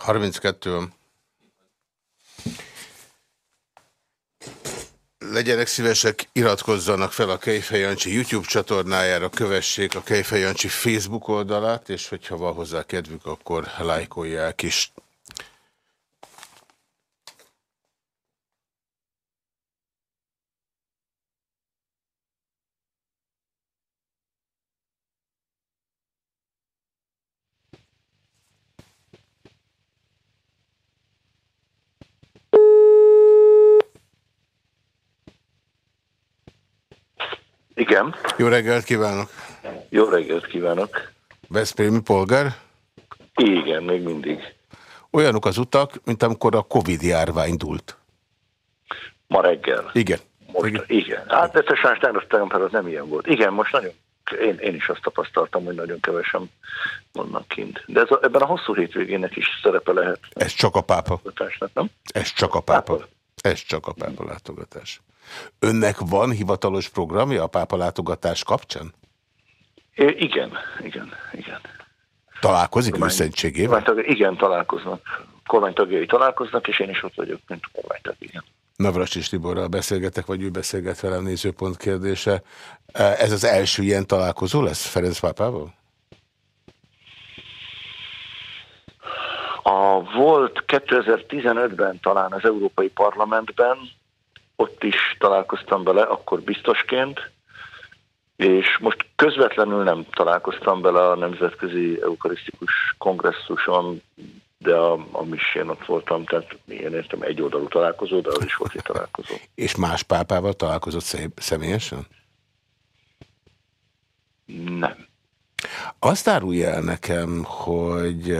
32. Legyenek szívesek, iratkozzanak fel a Kejfej YouTube csatornájára, kövessék a Kejfej Facebook oldalát, és hogyha van hozzá kedvük, akkor lájkolják is. Igen. Jó reggelt kívánok! Jó reggelt kívánok! Veszprémi polgár? Igen, még mindig. Olyanok az utak, mint amikor a Covid járvány indult. Ma reggel. Igen. Most, igen. igen. Hát ez a sajnos az nem ilyen volt. Igen, most nagyon, én, én is azt tapasztaltam, hogy nagyon kevesen vannak kint. De ez a, ebben a hosszú hétvégének is szerepe lehet. Ez csak a pápa. Nem? Ez csak a pápa. pápa. Ez csak a pápa látogatás. Önnek van hivatalos programja a pápa látogatás kapcsán? É, igen, igen, igen. Találkozik Kormány, őszentségével? Igen, találkoznak. Kormánytagjai találkoznak, és én is ott vagyok, mint kormánytag, igen. Navracsis Tiborral beszélgetek, vagy ő beszélget velem nézőpont kérdése. Ez az első ilyen találkozó lesz Ferenc pápával? A volt 2015-ben talán az Európai Parlamentben, ott is találkoztam vele, akkor biztosként, és most közvetlenül nem találkoztam bele a Nemzetközi Eukarisztikus Kongresszuson, de a, a én ott voltam, tehát én értem egy oldalú találkozó, de az is volt egy találkozó. És más pápával találkozott személyesen? Nem. Azt árulja el nekem, hogy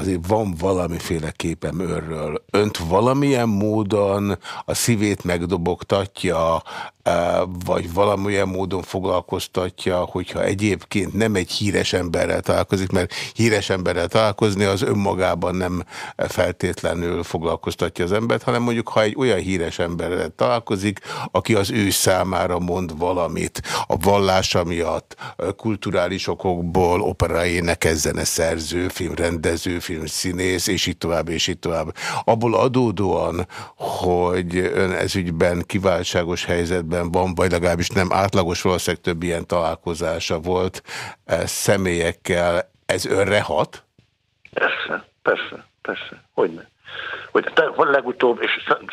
azért van valamiféle képem őrről. Önt valamilyen módon a szívét megdobogtatja, e, vagy valamilyen módon foglalkoztatja, hogyha egyébként nem egy híres emberrel találkozik, mert híres emberrel találkozni az önmagában nem feltétlenül foglalkoztatja az embert, hanem mondjuk, ha egy olyan híres emberrel találkozik, aki az ő számára mond valamit, a vallása miatt, kulturális okokból, operaénekezene szerző, filmrendező, filmszínész, és így tovább, és így tovább. Abból adódóan, hogy ön ezügyben kiváltságos helyzetben van, vagy legalábbis nem átlagos, valószínűleg több ilyen találkozása volt e, személyekkel, ez önre hat? Persze, persze, persze, hogyne. Hogy te, legutóbb, és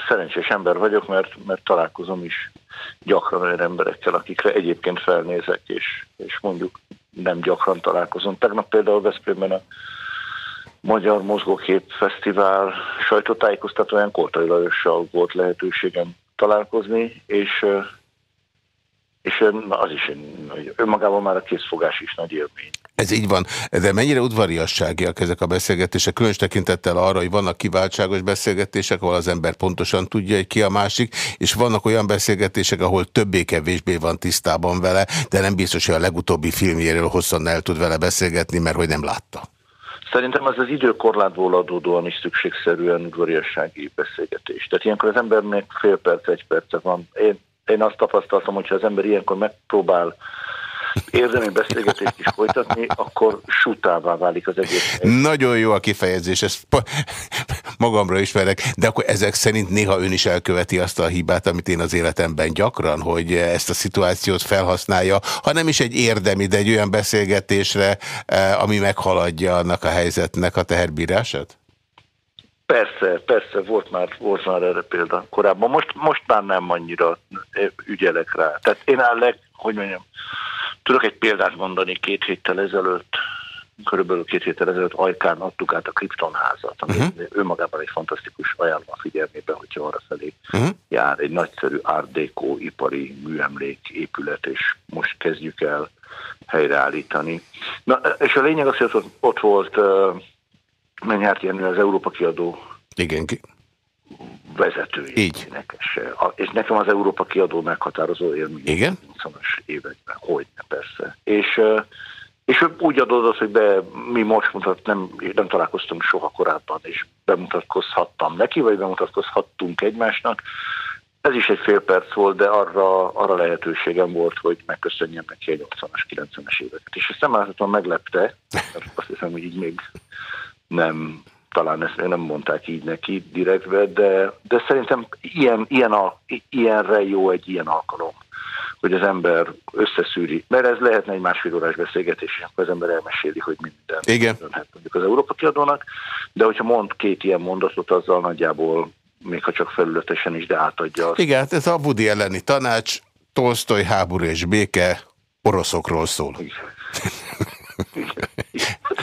szerencsés ember vagyok, mert, mert találkozom is gyakran olyan emberekkel, akikre egyébként felnézek, és, és mondjuk nem gyakran találkozom. Tegnap például Veszprémben a Magyar Mozgókép Fesztivál sajtótájékoztatóján Kortai Lajossal volt lehetőségem találkozni, és, és az is önmagában már a készfogás is nagy élmény. Ez így van, de mennyire udvariasságiak ezek a beszélgetések, különös tekintettel arra, hogy vannak kiváltságos beszélgetések, ahol az ember pontosan tudja, hogy ki a másik, és vannak olyan beszélgetések, ahol többé-kevésbé van tisztában vele, de nem biztos, hogy a legutóbbi filmjéről hosszan el tud vele beszélgetni, mert hogy nem látta. Szerintem az az időkorlátból adódóan is szükségszerűen udvariassági beszélgetés. Tehát ilyenkor az embernek fél perc, egy perce van. Én, én azt tapasztaltam, hogyha az ember ilyenkor megpróbál érdemi beszélgetést is folytatni, akkor sutává válik az egész. Nagyon jó a kifejezés, ezt magamra ismerek, de akkor ezek szerint néha ön is elköveti azt a hibát, amit én az életemben gyakran, hogy ezt a szituációt felhasználja, ha nem is egy érdemi, de egy olyan beszélgetésre, eh, ami meghaladja annak a helyzetnek a teherbírását? Persze, persze, volt már, volt már erre példa korábban. Most, most már nem annyira ügyelek rá. Tehát én állek, hogy mondjam, Tudok egy példát mondani, két héttel ezelőtt, körülbelül két héttel ezelőtt Ajkán adtuk át a Kriptonházat, ami uh-huh. önmagában egy fantasztikus ajánlva figyelmében, hogyha arra felé uh-huh. jár egy nagyszerű Art Deco ipari műemlék épület, és most kezdjük el helyreállítani. Na, és a lényeg az, hogy ott, volt uh, Mennyárt Jenő, az Európa kiadó Igen, vezetője. Így. Énekes. És nekem az Európa kiadó meghatározó élmény. Igen? 80-as években. Hogyne, persze. És, és úgy adódott, hogy be, mi most mutat, nem, nem találkoztunk soha korábban, és bemutatkozhattam neki, vagy bemutatkozhattunk egymásnak. Ez is egy fél perc volt, de arra, arra lehetőségem volt, hogy megköszönjem neki egy 80-as, 90-es éveket. És ezt nem meglepte, mert azt hiszem, hogy így még nem, talán ezt nem mondták így neki direktbe, de, de szerintem ilyen, ilyen a, ilyenre jó egy ilyen alkalom hogy az ember összeszűri, mert ez lehetne egy másfél órás beszélgetés, és akkor az ember elmeséli, hogy minden Igen. mondjuk az Európa kiadónak, de hogyha mond két ilyen mondatot, azzal nagyjából, még ha csak felületesen is, de átadja azt. Igen, hát ez a Budi elleni tanács, Tolstoy háború és béke oroszokról szól. Igen.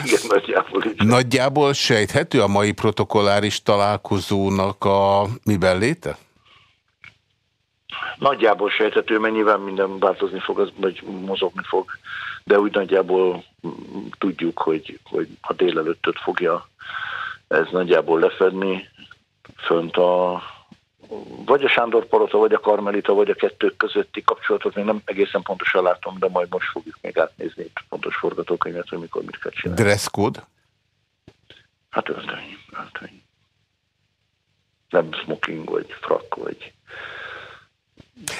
Igen, nagyjából is. Nagyjából sejthető a mai protokolláris találkozónak a miben léte? Nagyjából sejthető, mert nyilván minden változni fog, az, vagy mozogni fog, de úgy nagyjából tudjuk, hogy, hogy a délelőttöt fogja ez nagyjából lefedni, fönt a vagy a Sándor Palota, vagy a Karmelita, vagy a kettők közötti kapcsolatot még nem egészen pontosan látom, de majd most fogjuk még átnézni itt pontos forgatókönyvet, hogy mikor mit kell csinálni. Dress code? Hát öltöny, öltöny. Nem smoking, vagy frak, vagy...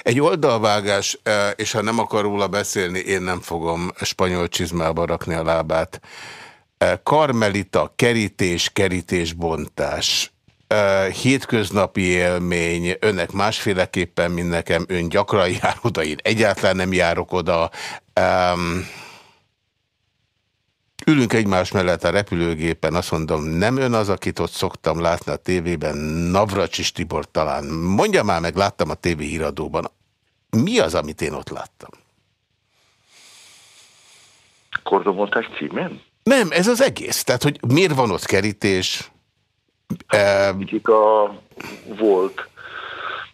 Egy oldalvágás, eh, és ha nem akar róla beszélni, én nem fogom spanyol csizmába rakni a lábát. Eh, Karmelita, kerítés, kerítésbontás hétköznapi élmény, önnek másféleképpen, mint nekem, ön gyakran jár oda, én egyáltalán nem járok oda. Um, ülünk egymás mellett a repülőgépen, azt mondom, nem ön az, akit ott szoktam látni a tévében, Navracsis Tibor talán. Mondja már meg, láttam a tévé híradóban. Mi az, amit én ott láttam? Kordomontás címen? Nem, ez az egész. Tehát, hogy miért van ott kerítés, Kicsit a volt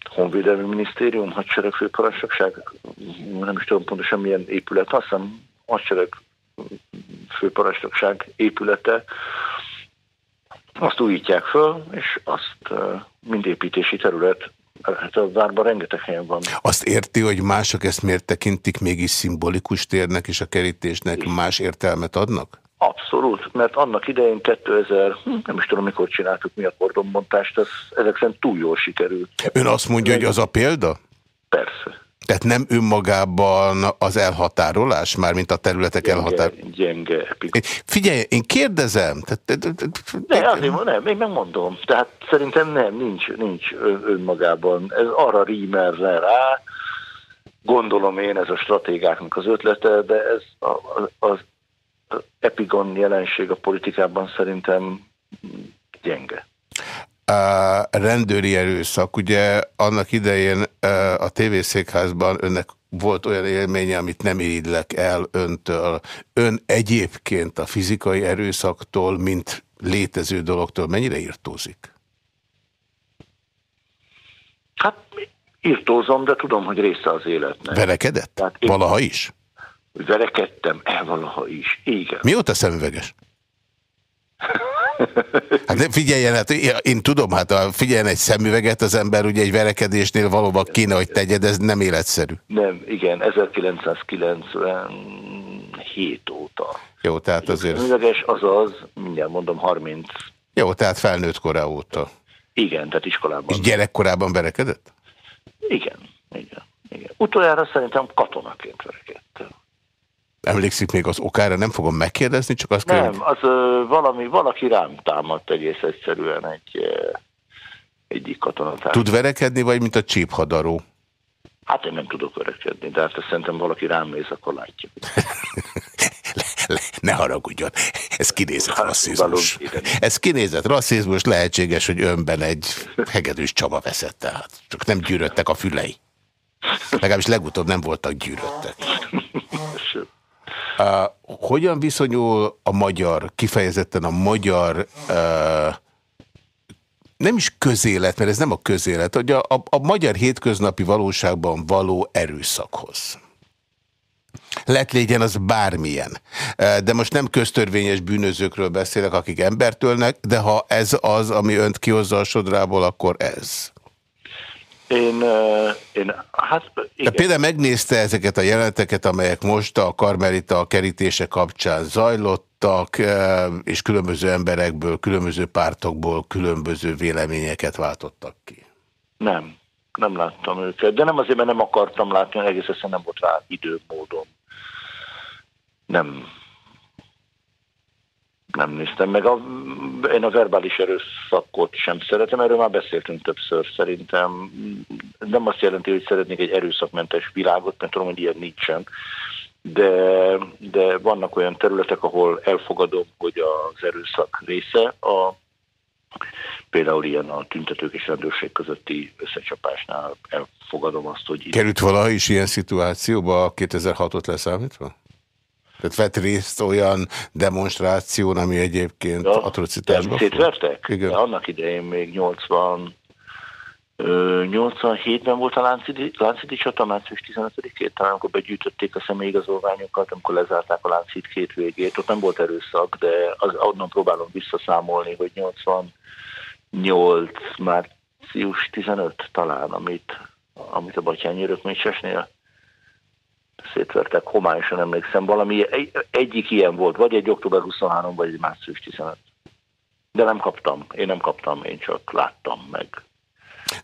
Honvédelmi Minisztérium, hadsereg főparancsnokság, nem is tudom pontosan milyen épület, azt hiszem hadsereg főparancsnokság épülete, azt újítják föl, és azt mind építési terület, hát a várban rengeteg helyen van. Azt érti, hogy mások ezt miért tekintik mégis szimbolikus térnek, és a kerítésnek más értelmet adnak? Abszolút, mert annak idején 2000, hm, nem is tudom mikor csináltuk mi a kordonbontást, ez ezek szerint túl jól sikerült. Ön azt mondja, hogy az a példa? Persze. Tehát nem önmagában az elhatárolás, már mint a területek elhatárolás? Gyenge. Figyelj, én kérdezem. Ne, azért nem, én megmondom. Tehát szerintem nem, nincs, nincs önmagában. Ez arra rímerre rá, gondolom én ez a stratégáknak az ötlete, de ez az epigon jelenség a politikában szerintem gyenge. A rendőri erőszak, ugye annak idején a tévészékházban önnek volt olyan élménye, amit nem írlek el öntől. Ön egyébként a fizikai erőszaktól, mint létező dologtól mennyire írtózik? Hát írtózom, de tudom, hogy része az életnek. Verekedett? Tehát én... Valaha is? verekedtem el valaha is. Igen. Mióta szemüveges? Hát nem figyeljen, hát én tudom, hát a, figyeljen egy szemüveget az ember ugye egy verekedésnél valóban kéne, hogy tegyed, ez nem életszerű. Nem, igen, 1997 óta. Jó, tehát azért... Szemüveges azaz, mindjárt mondom, 30. Jó, tehát felnőtt korá óta. Igen, tehát iskolában. És gyerekkorában verekedett? Igen, igen. igen. Utoljára szerintem katonaként verekedtem. Emlékszik még az okára, nem fogom megkérdezni, csak azt Nem, kérdezni. az ö, valami, valaki rám támadt egész egyszerűen egy ö, egyik katonatár. Tud verekedni, vagy mint a csíphadaró? Hát én nem tudok verekedni, de hát szerintem valaki rám néz, akkor látja. ne haragudjon, ez kinézett hát, rasszizmus. Ez kinézett rasszizmus, lehetséges, hogy önben egy hegedűs csaba veszett, tehát csak nem gyűröttek a fülei. Legalábbis legutóbb nem voltak gyűröttek. Hogyan viszonyul a magyar, kifejezetten a magyar nem is közélet, mert ez nem a közélet, hogy a, a, a magyar hétköznapi valóságban való erőszakhoz. Lett légyen az bármilyen. De most nem köztörvényes bűnözőkről beszélek, akik embertölnek, de ha ez az, ami önt kihozza a sodrából, akkor ez. Én, én hát... Igen. De például megnézte ezeket a jelenteket, amelyek most a Karmelita kerítése kapcsán zajlottak, és különböző emberekből, különböző pártokból különböző véleményeket váltottak ki. Nem, nem láttam őket. De nem azért, mert nem akartam látni, egész egyszerűen nem volt rá időmódom. Nem. Nem néztem meg. A, én a verbális erőszakot sem szeretem, erről már beszéltünk többször szerintem. Nem azt jelenti, hogy szeretnék egy erőszakmentes világot, mert tudom, hogy ilyen nincsen. De, de vannak olyan területek, ahol elfogadom, hogy az erőszak része a Például ilyen a tüntetők és rendőrség közötti összecsapásnál elfogadom azt, hogy... Került valaha is ilyen szituációba 2006-ot leszámítva? Tehát vett részt olyan demonstráción, ami egyébként ja, atrocitásban Szétvertek? Igen. De annak idején még 80 87-ben volt a Láncidi, Láncidi csata, március 15-ét, talán amikor begyűjtötték a személyigazolványokat, amikor lezárták a Láncid két végét, ott nem volt erőszak, de az, onnan próbálom visszaszámolni, hogy 88 március 15 talán, amit, amit a Batyányi Örökmécsesnél szétvertek, homályosan emlékszem, valami egy, egyik ilyen volt, vagy egy október 23, vagy egy március 15. De nem kaptam, én nem kaptam, én csak láttam meg.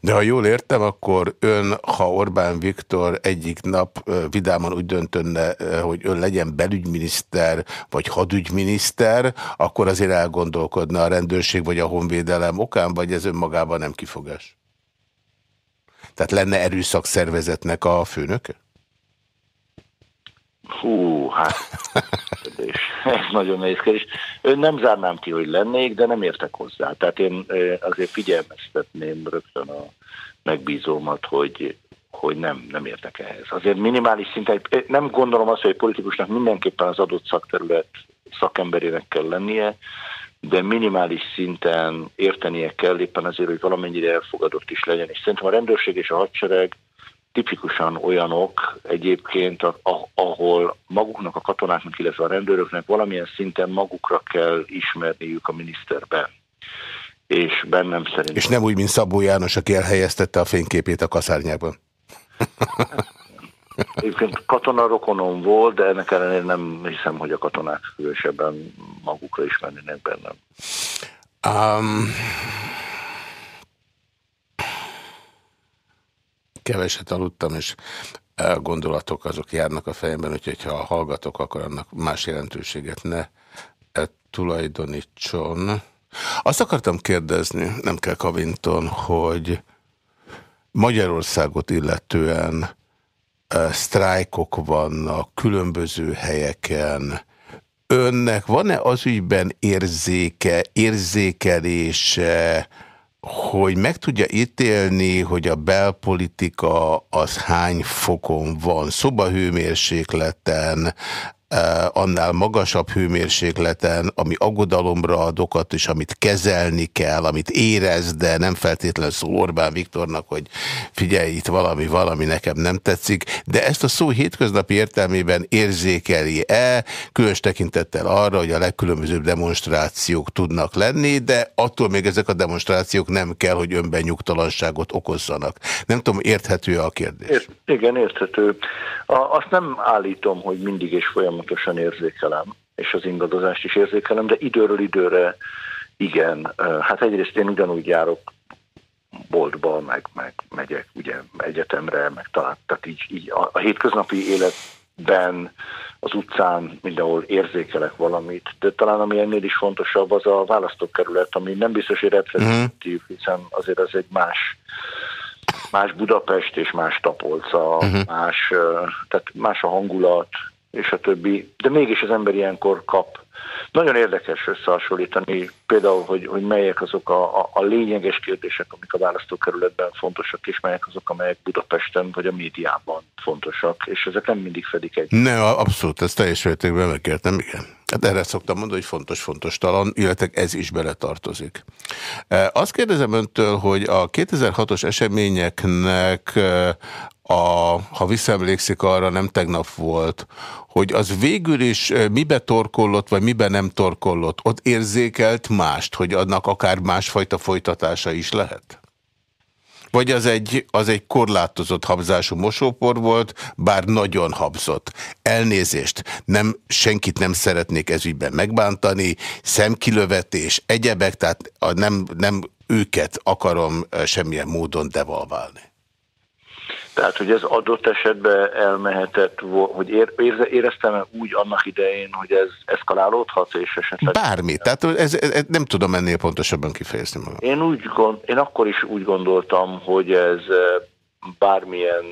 De ha jól értem, akkor ön, ha Orbán Viktor egyik nap vidáman úgy döntönne, hogy ön legyen belügyminiszter, vagy hadügyminiszter, akkor azért elgondolkodna a rendőrség, vagy a honvédelem okán, vagy ez önmagában nem kifogás? Tehát lenne erőszakszervezetnek a főnöke? Hú, hát ez nagyon nehéz kérdés. Ön nem zárnám ki, hogy lennék, de nem értek hozzá. Tehát én azért figyelmeztetném rögtön a megbízómat, hogy, hogy nem, nem értek ehhez. Azért minimális szinten, nem gondolom azt, hogy politikusnak mindenképpen az adott szakterület szakemberének kell lennie, de minimális szinten értenie kell éppen azért, hogy valamennyire elfogadott is legyen. És szerintem a rendőrség és a hadsereg tipikusan olyanok egyébként, ahol maguknak a katonáknak, illetve a rendőröknek valamilyen szinten magukra kell ismerniük a miniszterben. És bennem szerintem... És nem úgy, mint Szabó János, aki elhelyeztette a fényképét a kaszárnyában. Egyébként katona rokonom volt, de ennek ellenére nem hiszem, hogy a katonák különösebben magukra ismernének bennem. Um, keveset aludtam, és gondolatok azok járnak a fejemben, úgyhogy ha hallgatok, akkor annak más jelentőséget ne tulajdonítson. Azt akartam kérdezni, nem kell Kavinton, hogy Magyarországot illetően sztrájkok vannak különböző helyeken. Önnek van-e az ügyben érzéke, érzékelése, hogy meg tudja ítélni, hogy a belpolitika az hány fokon van, szobahőmérsékleten, annál magasabb hőmérsékleten, ami aggodalomra ad okat, és amit kezelni kell, amit érez, de nem feltétlenül szól Orbán Viktornak, hogy figyelj, itt valami, valami nekem nem tetszik, de ezt a szó hétköznapi értelmében érzékeli-e, különös tekintettel arra, hogy a legkülönbözőbb demonstrációk tudnak lenni, de attól még ezek a demonstrációk nem kell, hogy önben nyugtalanságot okozzanak. Nem tudom, érthető -e a kérdés? Ért, igen, érthető. A, azt nem állítom, hogy mindig és folyamatosan folyamatosan érzékelem, és az ingadozást is érzékelem, de időről időre igen. Hát egyrészt én ugyanúgy járok boltba, meg, meg megyek ugye egyetemre, meg talán, tehát így, így a, a hétköznapi életben, az utcán mindenhol érzékelek valamit, de talán ami ennél is fontosabb, az a választókerület, ami nem biztos, hogy reprezentatív, mhm. hiszen azért az egy más más Budapest és más Tapolca, uh-huh. más, tehát más a hangulat, és a többi, de mégis az ember ilyenkor kap. Nagyon érdekes összehasonlítani például, hogy, hogy melyek azok a, a, a lényeges kérdések, amik a választókerületben fontosak, és melyek azok, amelyek Budapesten vagy a médiában fontosak, és ezek nem mindig fedik egy. Ne, abszolút, ezt teljes mértékben megértem, igen. Hát erre szoktam mondani, hogy fontos-fontos talan, illetve ez is beletartozik. Azt kérdezem öntől, hogy a 2006-os eseményeknek a, ha visszaemlékszik arra, nem tegnap volt, hogy az végül is mibe torkollott, vagy mibe nem torkollott, ott érzékelt mást, hogy annak akár másfajta folytatása is lehet? Vagy az egy, az egy korlátozott habzású mosópor volt, bár nagyon habzott. Elnézést, nem, senkit nem szeretnék ezügyben megbántani, szemkilövetés, egyebek, tehát a nem, nem őket akarom semmilyen módon devalválni. Tehát, hogy ez adott esetben elmehetett, hogy éreztem úgy annak idején, hogy ez eszkalálódhat, és esetleg... Bármi, tehát ez, ez, nem tudom ennél pontosabban kifejezni magam. Én, úgy gond, én akkor is úgy gondoltam, hogy ez bármilyen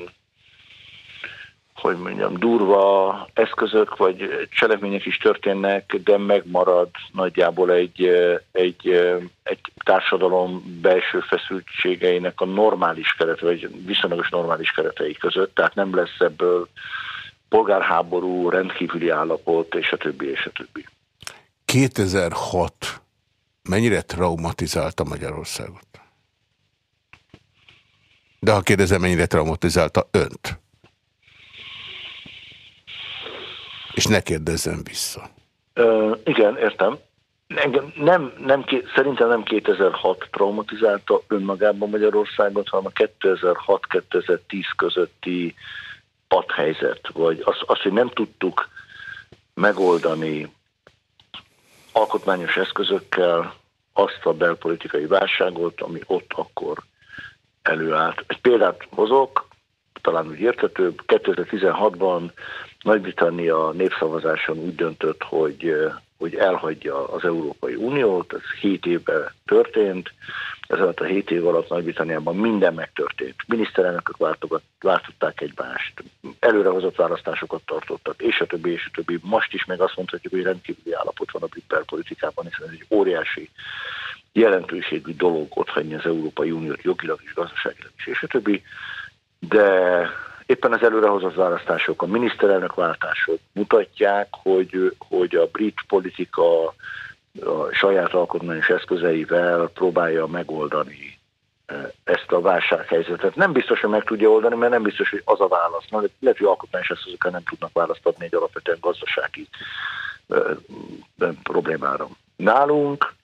hogy mondjam, durva eszközök vagy cselekmények is történnek, de megmarad nagyjából egy, egy, egy társadalom belső feszültségeinek a normális keret, vagy viszonylagos normális keretei között, tehát nem lesz ebből polgárháború, rendkívüli állapot, és a többi, és a többi. 2006 mennyire traumatizálta Magyarországot? De ha kérdezem, mennyire traumatizálta önt? És ne kérdezzem vissza. Ö, igen, értem. Engem nem, nem, szerintem nem 2006 traumatizálta önmagában Magyarországot, hanem a 2006-2010 közötti padhelyzet, vagy az, az, hogy nem tudtuk megoldani alkotmányos eszközökkel azt a belpolitikai válságot, ami ott akkor előállt. Egy példát hozok, talán úgy értetőbb, 2016-ban nagy-Britannia népszavazáson úgy döntött, hogy, hogy elhagyja az Európai Uniót, ez 7 évben történt, ez alatt a 7 év alatt Nagy-Britanniában minden megtörtént. Miniszterelnökök váltották egymást, előrehozott választásokat tartottak, és a többi, és a többi. Most is meg azt mondhatjuk, hogy rendkívüli állapot van a brit politikában, hiszen ez egy óriási jelentőségű dolog ott hagyni az Európai Uniót jogilag és gazdaságilag is, és a többi. De éppen az előrehozott választások, a miniszterelnök váltások mutatják, hogy, hogy a brit politika a saját alkotmányos eszközeivel próbálja megoldani e, ezt a válsághelyzetet. Nem biztos, hogy meg tudja oldani, mert nem biztos, hogy az a válasz. Na, lehet, hogy alkotmányos eszközökkel nem tudnak választ adni egy alapvetően gazdasági e, e, problémára. Nálunk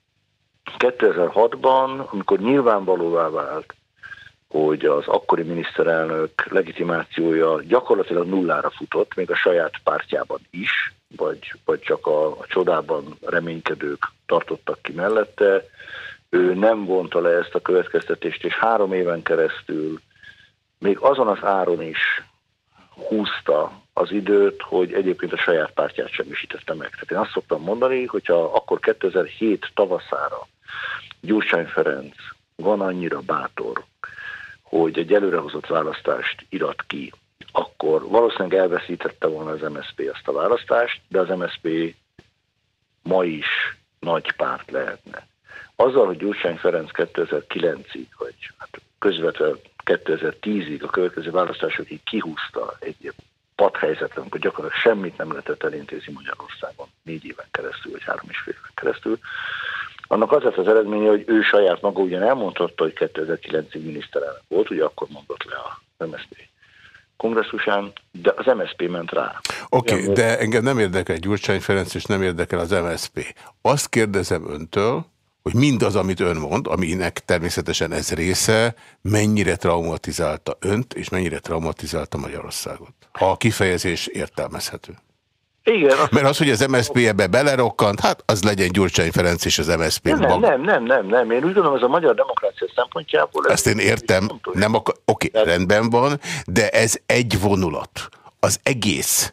2006-ban, amikor nyilvánvalóvá vált, hogy az akkori miniszterelnök legitimációja gyakorlatilag nullára futott, még a saját pártjában is, vagy, vagy csak a, a csodában reménykedők tartottak ki mellette. Ő nem vonta le ezt a következtetést, és három éven keresztül még azon az áron is húzta az időt, hogy egyébként a saját pártját semmisítette meg. Tehát én azt szoktam mondani, hogyha akkor 2007 tavaszára Gyurcsány Ferenc van annyira bátor, hogy egy előrehozott választást irat ki, akkor valószínűleg elveszítette volna az MSZP azt a választást, de az MSZP ma is nagy párt lehetne. Azzal, hogy Gyurcsány Ferenc 2009-ig, vagy hát közvetlenül 2010-ig a következő választásokig kihúzta egy padhelyzetet, amikor gyakorlatilag semmit nem lehetett elintézni Magyarországon négy éven keresztül, vagy három és fél éven keresztül, annak az lett az eredménye, hogy ő saját maga ugyan elmondhatta, hogy 2009-ig miniszterelnök volt, ugye akkor mondott le a MSZP kongresszusán, de az MSZP ment rá. Oké, okay, de engem nem érdekel Gyurcsány Ferenc, és nem érdekel az MSZP. Azt kérdezem öntől, hogy mindaz, amit ön mond, aminek természetesen ez része, mennyire traumatizálta önt, és mennyire traumatizálta Magyarországot. Ha a kifejezés értelmezhető. Igen. Azt Mert az, hogy az MSZP ebbe belerokkant, hát az legyen Gyurcsány Ferenc és az MSZP. Nem, nem, nem, nem, nem, nem. Én úgy gondolom, ez a magyar demokrácia szempontjából... Ezt én értem, nem akar... oké, okay, rendben van, de ez egy vonulat. Az egész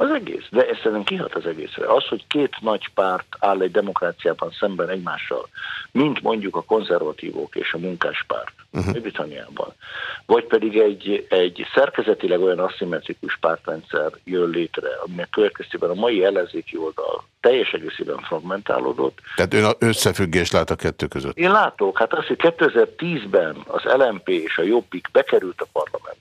az egész, de ez szerintem kihat az egészre. Az, hogy két nagy párt áll egy demokráciában szemben egymással, mint mondjuk a konzervatívok és a munkáspárt uh-huh. Britanniában, vagy pedig egy, egy szerkezetileg olyan aszimmetrikus pártrendszer jön létre, aminek következtében a mai ellenzéki oldal teljes egészében fragmentálódott. Tehát ön összefüggés lát a kettő között? Én látok. Hát az, hogy 2010-ben az LMP és a Jobbik bekerült a parlamentbe,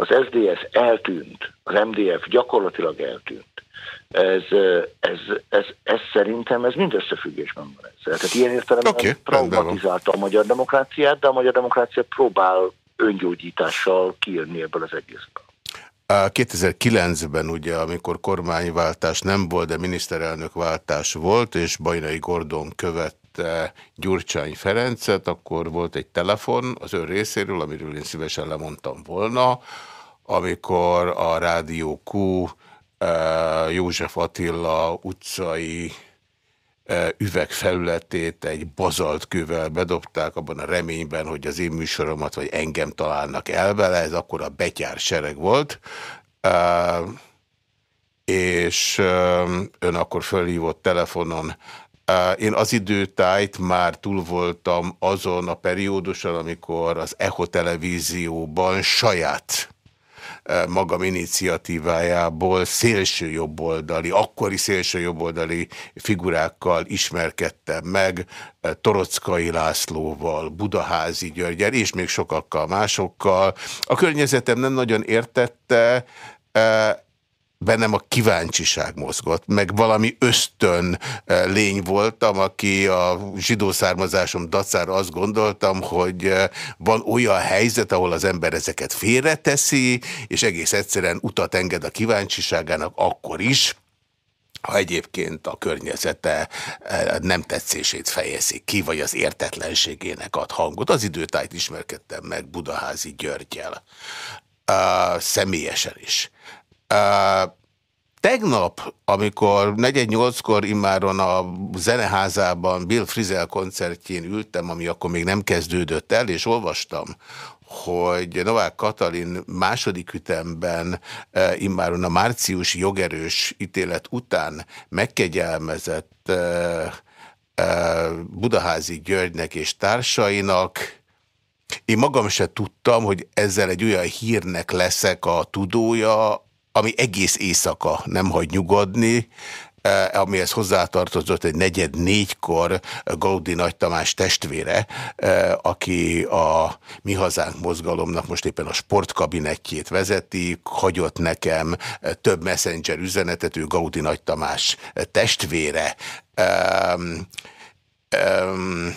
az SDS eltűnt, az MDF gyakorlatilag eltűnt. Ez, ez, ez, ez szerintem ez mind összefüggésben van ezzel. Tehát ilyen értelemben okay, traumatizálta a magyar demokráciát, de a magyar demokrácia próbál öngyógyítással kijönni ebből az egészből. 2009-ben ugye, amikor kormányváltás nem volt, de miniszterelnökváltás volt, és Bajnai Gordon követte Gyurcsány Ferencet, akkor volt egy telefon az ön részéről, amiről én szívesen lemondtam volna, amikor a Rádió Q József Attila utcai üvegfelületét egy bazaltkővel bedobták, abban a reményben, hogy az én műsoromat vagy engem találnak el vele, ez akkor a betyár sereg volt, és ön akkor felhívott telefonon. Én az időtájt már túl voltam azon a perióduson, amikor az Echo televízióban saját magam iniciatívájából szélső jobboldali, akkori szélső jobboldali figurákkal ismerkedtem meg, Torockai Lászlóval, Budaházi Györgyel, és még sokakkal másokkal. A környezetem nem nagyon értette, bennem a kíváncsiság mozgott, meg valami ösztön eh, lény voltam, aki a zsidó származásom dacára azt gondoltam, hogy eh, van olyan helyzet, ahol az ember ezeket félreteszi, és egész egyszerűen utat enged a kíváncsiságának akkor is, ha egyébként a környezete eh, nem tetszését fejezi ki, vagy az értetlenségének ad hangot. Az időtájt ismerkedtem meg Budaházi Györgyel, személyesen is. Tegnap, amikor 48-kor immáron a zeneházában Bill Frizel koncertjén ültem, ami akkor még nem kezdődött el, és olvastam, hogy Novák Katalin második ütemben e, immáron a március jogerős ítélet után megkegyelmezett Budaházi Györgynek és társainak, én magam se tudtam, hogy ezzel egy olyan hírnek leszek a tudója, ami egész éjszaka nem hagy nyugodni, eh, amihez hozzátartozott egy negyed négykor Gaudi Nagy Tamás testvére, eh, aki a Mi Hazánk mozgalomnak most éppen a sportkabinettjét vezeti, hagyott nekem több messenger üzenetet, ő Gaudi Nagy Tamás testvére. Um, um,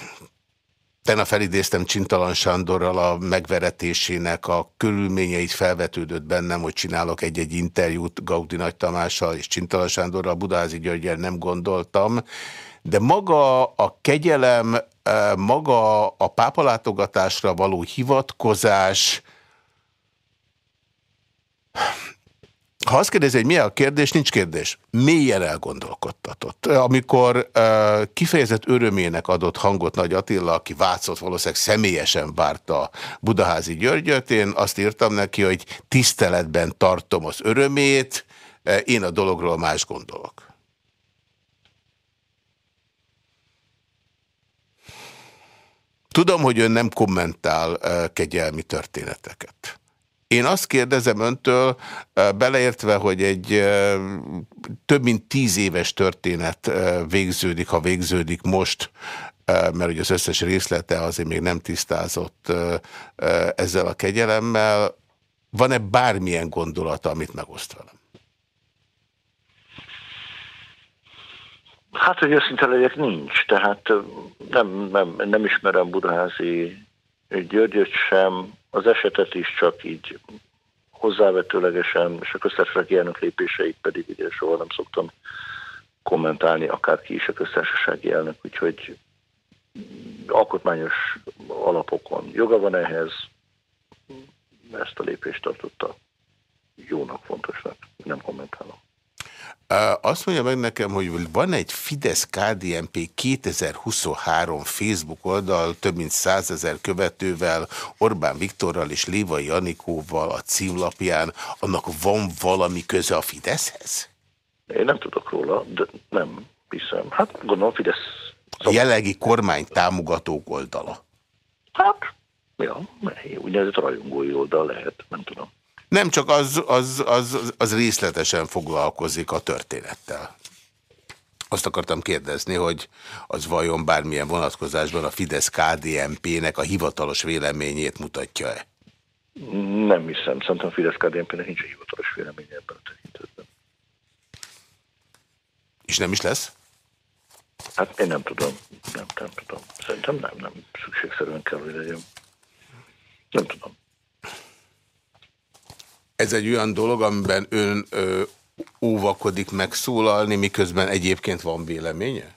Tegnap felidéztem Csintalan Sándorral a megveretésének a körülményeit felvetődött bennem, hogy csinálok egy-egy interjút Gaudi Nagy Tamással és Csintalan Sándorral, Budázi Györgyel nem gondoltam, de maga a kegyelem, eh, maga a pápalátogatásra való hivatkozás, Ha azt kérdezi, hogy mi a kérdés, nincs kérdés. Mélyen elgondolkodtatott. Amikor uh, kifejezett örömének adott hangot Nagy Attila, aki Vácot valószínűleg személyesen várta Budaházi Györgyöt, én azt írtam neki, hogy tiszteletben tartom az örömét, én a dologról más gondolok. Tudom, hogy ön nem kommentál kegyelmi történeteket. Én azt kérdezem öntől, beleértve, hogy egy több mint tíz éves történet végződik, ha végződik most, mert hogy az összes részlete azért még nem tisztázott ezzel a kegyelemmel. Van-e bármilyen gondolata, amit megoszt velem? Hát, hogy őszinte legyek, nincs. Tehát nem, nem, nem ismerem Budaházi Györgyöt sem, az esetet is csak így hozzávetőlegesen, és a köztársasági elnök lépéseit pedig ugye soha nem szoktam kommentálni, akárki is a köztársasági elnök, úgyhogy alkotmányos alapokon joga van ehhez, ezt a lépést tartotta jónak, fontosnak, nem kommentálom. Azt mondja meg nekem, hogy van egy Fidesz-KDNP 2023 Facebook oldal, több mint százezer követővel, Orbán Viktorral és Lévai Anikóval a címlapján. Annak van valami köze a Fideszhez? Én nem tudok róla, de nem hiszem. Hát gondolom Fidesz... A jelenlegi kormány támogatók oldala. Hát, ja, úgynevezett rajongói oldal lehet, nem tudom. Nem csak az, az, az, az részletesen foglalkozik a történettel. Azt akartam kérdezni, hogy az vajon bármilyen vonatkozásban a Fidesz-KDNP-nek a hivatalos véleményét mutatja-e? Nem hiszem. Szerintem a Fidesz-KDNP-nek nincs a hivatalos véleménye ebben a tekintetben. És nem is lesz? Hát én nem tudom. Nem, nem tudom. Szerintem nem, nem szükségszerűen kell, hogy legyen. Nem tudom. Ez egy olyan dolog, amiben ön ö, óvakodik megszólalni, miközben egyébként van véleménye?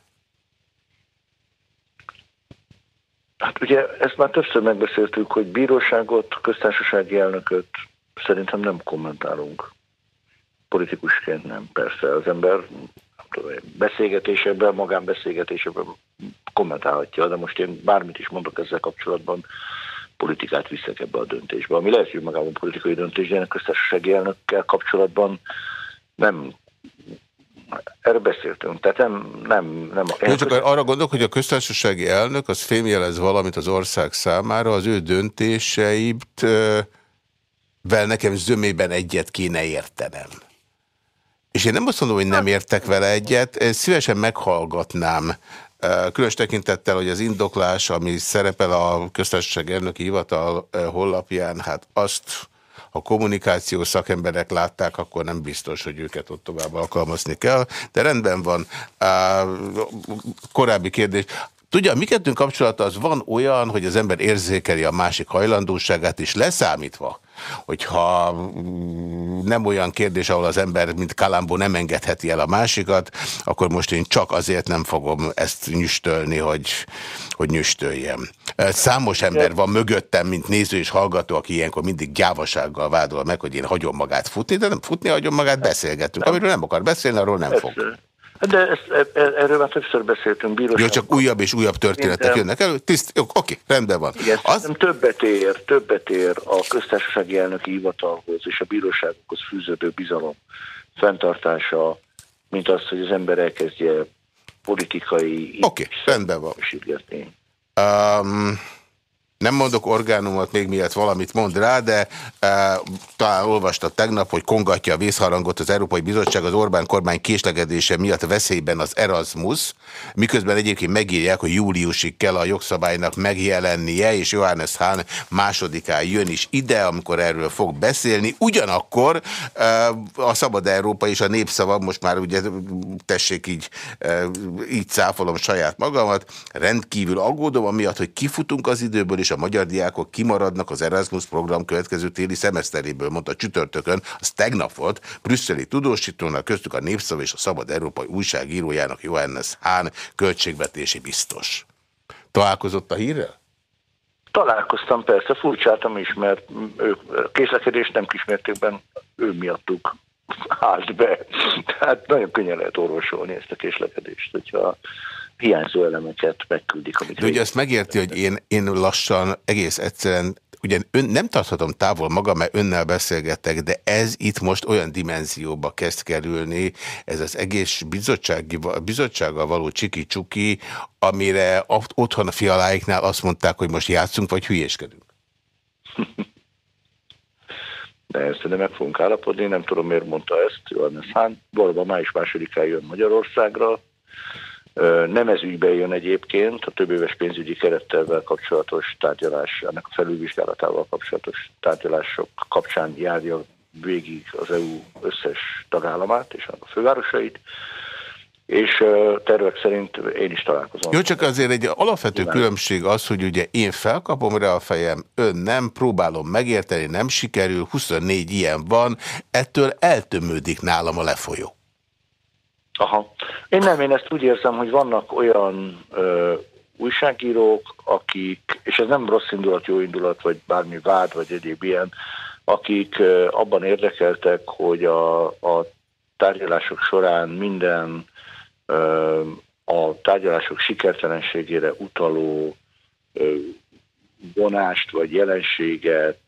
Hát ugye ezt már többször megbeszéltük, hogy bíróságot, köztársasági elnököt szerintem nem kommentálunk. politikusként nem, persze. Az ember beszélgetésekben, magánbeszélgetésekben kommentálhatja, de most én bármit is mondok ezzel kapcsolatban, politikát viszek ebbe a döntésbe. Ami lehet, hogy magában politikai döntés, de a köztársasági elnökkel kapcsolatban nem erről beszéltünk, tehát nem... nem, nem Én csak arra gondolok, hogy a köztársasági elnök az fémjelez valamit az ország számára, az ő döntéseit vel nekem zömében egyet kéne értenem. És én nem azt mondom, hogy nem értek vele egyet, szívesen meghallgatnám, különös tekintettel, hogy az indoklás, ami szerepel a köztársaság elnöki hivatal hollapján, hát azt ha kommunikációs szakemberek látták, akkor nem biztos, hogy őket ott tovább alkalmazni kell, de rendben van. Korábbi kérdés. Tudja, a mi kettőnk kapcsolata az van olyan, hogy az ember érzékeli a másik hajlandóságát is leszámítva, hogyha mm, nem olyan kérdés, ahol az ember, mint Kalambó nem engedheti el a másikat, akkor most én csak azért nem fogom ezt nyüstölni, hogy, hogy nyüstöljem. Számos ember van mögöttem, mint néző és hallgató, aki ilyenkor mindig gyávasággal vádol meg, hogy én hagyom magát futni, de nem futni hagyom magát, beszélgetünk. Amiről nem akar beszélni, arról nem fog. De ezt, e, e, erről már többször beszéltünk bíróságban. Jó, csak újabb és újabb történetek Szerintem, jönnek elő. Tiszt, jó, oké, rendben van. Igen, Az... többet ér, többet ér a köztársasági elnöki hivatalhoz és a bíróságokhoz fűződő bizalom fenntartása, mint az, hogy az ember elkezdje politikai... Oké, rendben van. Um, nem mondok orgánumot még miatt valamit mond rá, de e, talán olvasta tegnap, hogy kongatja a vészharangot az Európai Bizottság az Orbán kormány késlegedése miatt veszélyben az Erasmus, miközben egyébként megírják, hogy júliusig kell a jogszabálynak megjelennie, és Johannes Hahn másodikán jön is ide, amikor erről fog beszélni. Ugyanakkor e, a Szabad Európa és a Népszava, most már ugye tessék így, e, így cáfolom saját magamat, rendkívül aggódom, amiatt, hogy kifutunk az időből, és a magyar diákok kimaradnak az Erasmus program következő téli szemeszteréből, mondta csütörtökön, az tegnap volt, brüsszeli tudósítónak, köztük a Népszav és a Szabad Európai újságírójának Johannes Hahn költségvetési biztos. Találkozott a hírrel? Találkoztam persze, furcsáltam is, mert ők készlekedést nem kismértékben ő miattuk állt be. Tehát nagyon könnyen lehet orvosolni ezt a késlekedést, hogyha hiányzó elemeket megküldik. Amit De ugye azt megérti, hogy én, én lassan egész egyszerűen ugye ön, nem tarthatom távol magam, mert önnel beszélgetek, de ez itt most olyan dimenzióba kezd kerülni, ez az egész bizottsági, bizottsággal való csiki-csuki, amire otthon a fialáiknál azt mondták, hogy most játszunk, vagy hülyéskedünk. De ezt de meg fogunk állapodni, nem tudom miért mondta ezt, Johannes Hahn. Valóban május másodikán jön Magyarországra, nem ez ügyben jön egyébként, a több éves pénzügyi kerettelvel kapcsolatos tárgyalás, ennek a felülvizsgálatával kapcsolatos tárgyalások kapcsán járja végig az EU összes tagállamát és a fővárosait, és tervek szerint én is találkozom. Jó, csak azért egy alapvető Nyilván. különbség az, hogy ugye én felkapom rá a fejem, ön nem, próbálom megérteni, nem sikerül, 24 ilyen van, ettől eltömődik nálam a lefolyó. Aha. Én nem, én ezt úgy érzem, hogy vannak olyan ö, újságírók, akik, és ez nem rossz indulat, jó indulat, vagy bármi vád, vagy egyéb ilyen, akik ö, abban érdekeltek, hogy a, a tárgyalások során minden ö, a tárgyalások sikertelenségére utaló ö, vonást vagy jelenséget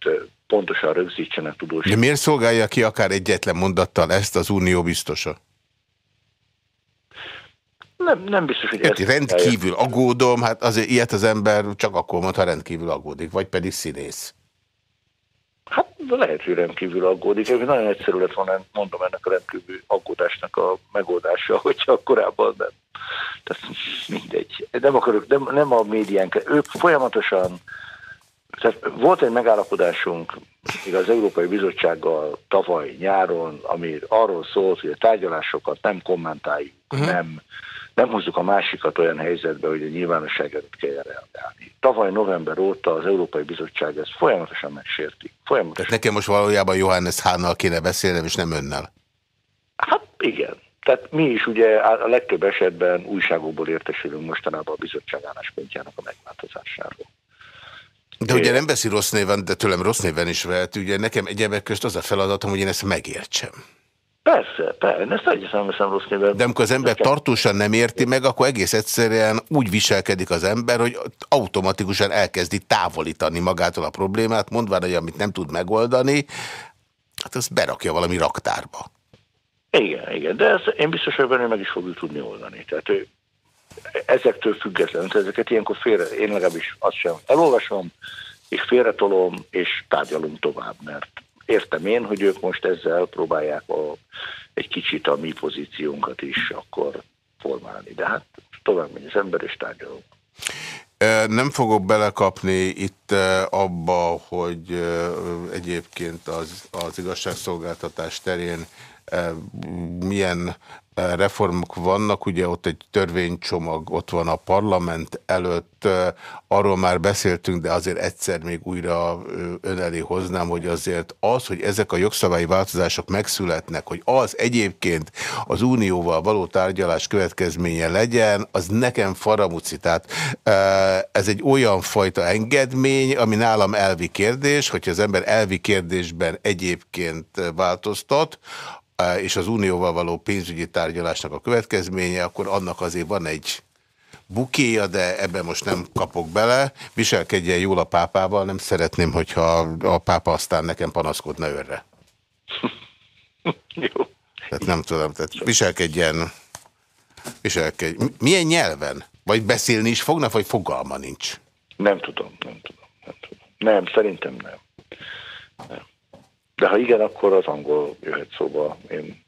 pontosan rögzítsenek tudósítani. De miért szolgálja ki akár egyetlen mondattal ezt az unió biztosa? Nem, nem biztos, hogy ezt Rendkívül aggódom, hát azért ilyet az ember csak akkor mond, ha rendkívül aggódik, vagy pedig színész. Hát lehet, hogy rendkívül aggódik. Én nagyon egyszerű lett volna, mondom ennek a rendkívül aggódásnak a megoldása, hogyha korábban nem. Tehát mindegy. Nem akarok, nem, nem a médiánk. Ők folyamatosan tehát volt egy megállapodásunk az Európai Bizottsággal tavaly nyáron, ami arról szólt, hogy a tárgyalásokat nem kommentáljuk, uh -huh. nem nem hozzuk a másikat olyan helyzetbe, hogy a nyilvánosság előtt kell reagálni. Tavaly november óta az Európai Bizottság ezt folyamatosan megsérti. Folyamatosan. Tehát nekem most valójában Johannes Hánnal kéne beszélnem, és nem önnel. Hát igen. Tehát mi is ugye a legtöbb esetben újságokból értesülünk mostanában a bizottság álláspontjának a megváltozásáról. De ugye nem beszél rossz néven, de tőlem rossz néven is vehet. Ugye nekem egyebek közt az a feladatom, hogy én ezt megértsem. Persze, persze, ezt egyszerűen veszem rossz néven. De amikor az ember tartósan nem érti meg, akkor egész egyszerűen úgy viselkedik az ember, hogy automatikusan elkezdi távolítani magától a problémát, mondván, hogy amit nem tud megoldani, hát azt berakja valami raktárba. Igen, igen, de ez, én biztos, hogy benne meg is fogjuk tudni oldani. Tehát ő, ezektől függetlenül, ezeket ilyenkor félre, én legalábbis azt sem elolvasom, és félretolom, és tárgyalunk tovább, mert értem én, hogy ők most ezzel próbálják a, egy kicsit a mi pozíciónkat is akkor formálni. De hát tovább megy az ember, és tárgyalunk. Nem fogok belekapni itt abba, hogy egyébként az, az igazságszolgáltatás terén milyen reformok vannak, ugye ott egy törvénycsomag ott van a parlament előtt, arról már beszéltünk, de azért egyszer még újra ön elé hoznám, hogy azért az, hogy ezek a jogszabályi változások megszületnek, hogy az egyébként az unióval való tárgyalás következménye legyen, az nekem faramuci. Tehát ez egy olyan fajta engedmény, ami nálam elvi kérdés, hogyha az ember elvi kérdésben egyébként változtat, és az unióval való pénzügyi tárgyalásnak a következménye, akkor annak azért van egy bukéja, de ebben most nem kapok bele. Viselkedjen jól a pápával, nem szeretném, hogyha a pápa aztán nekem panaszkodna őre. Jó. Tehát nem tudom, tehát viselkedjen, viselkedjen. Milyen nyelven? Vagy beszélni is fognak, vagy fogalma nincs? Nem tudom, nem tudom, nem tudom. Nem, szerintem nem. nem. De ha igen, akkor az angol jöhet szóba. Én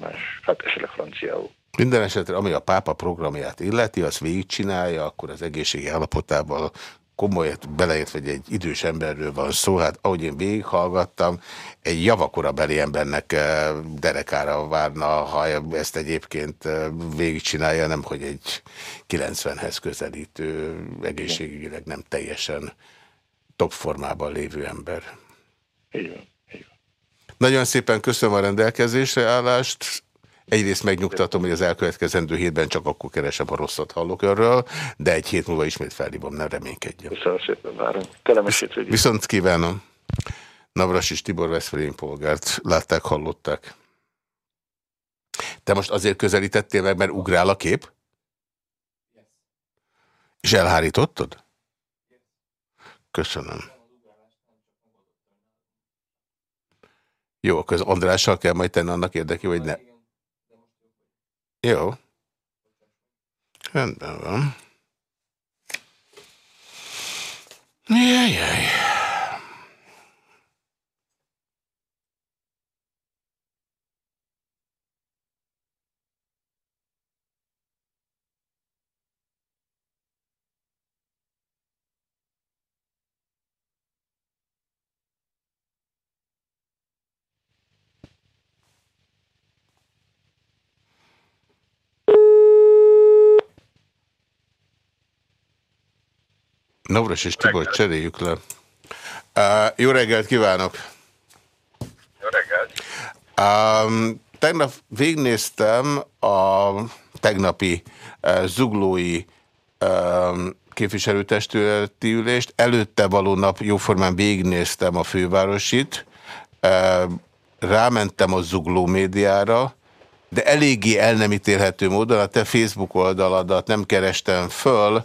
más, hát esetleg franciául. Minden esetre, ami a pápa programját illeti, az végigcsinálja, akkor az egészségi állapotával komolyat beleért, vagy egy idős emberről van szó, hát ahogy én végighallgattam, egy javakora beli embernek eh, derekára várna, ha ezt egyébként eh, végigcsinálja, nem hogy egy 90-hez közelítő, egészségügyileg nem teljesen top formában lévő ember. Így van. Így van. Nagyon szépen köszönöm a rendelkezésre állást. Egyrészt megnyugtatom, hogy az elkövetkezendő hétben csak akkor keresem, ha rosszat hallok örről, de egy hét múlva ismét felhívom, nem reménykedjem. Köszönöm szépen, várom. Kellemes hétvégét. Viszont kívánom. Navras és Tibor Veszfelén polgárt látták, hallották. Te most azért közelítettél meg, mert ugrál a kép? És elhárítottad? Köszönöm. Jó, akkor az Andrással kell majd tenni annak érdekében, hogy ne... Jó. Rendben van. Jajjaj. Navras és Tibor, cseréljük le. Uh, jó reggelt kívánok! Jó reggelt! Um, tegnap végnéztem a tegnapi uh, zuglói um, képviselőtestületi ülést. Előtte való nap jóformán végignéztem a fővárosit. Uh, rámentem a zugló médiára, de eléggé el nem ítélhető módon a te Facebook oldaladat nem kerestem föl,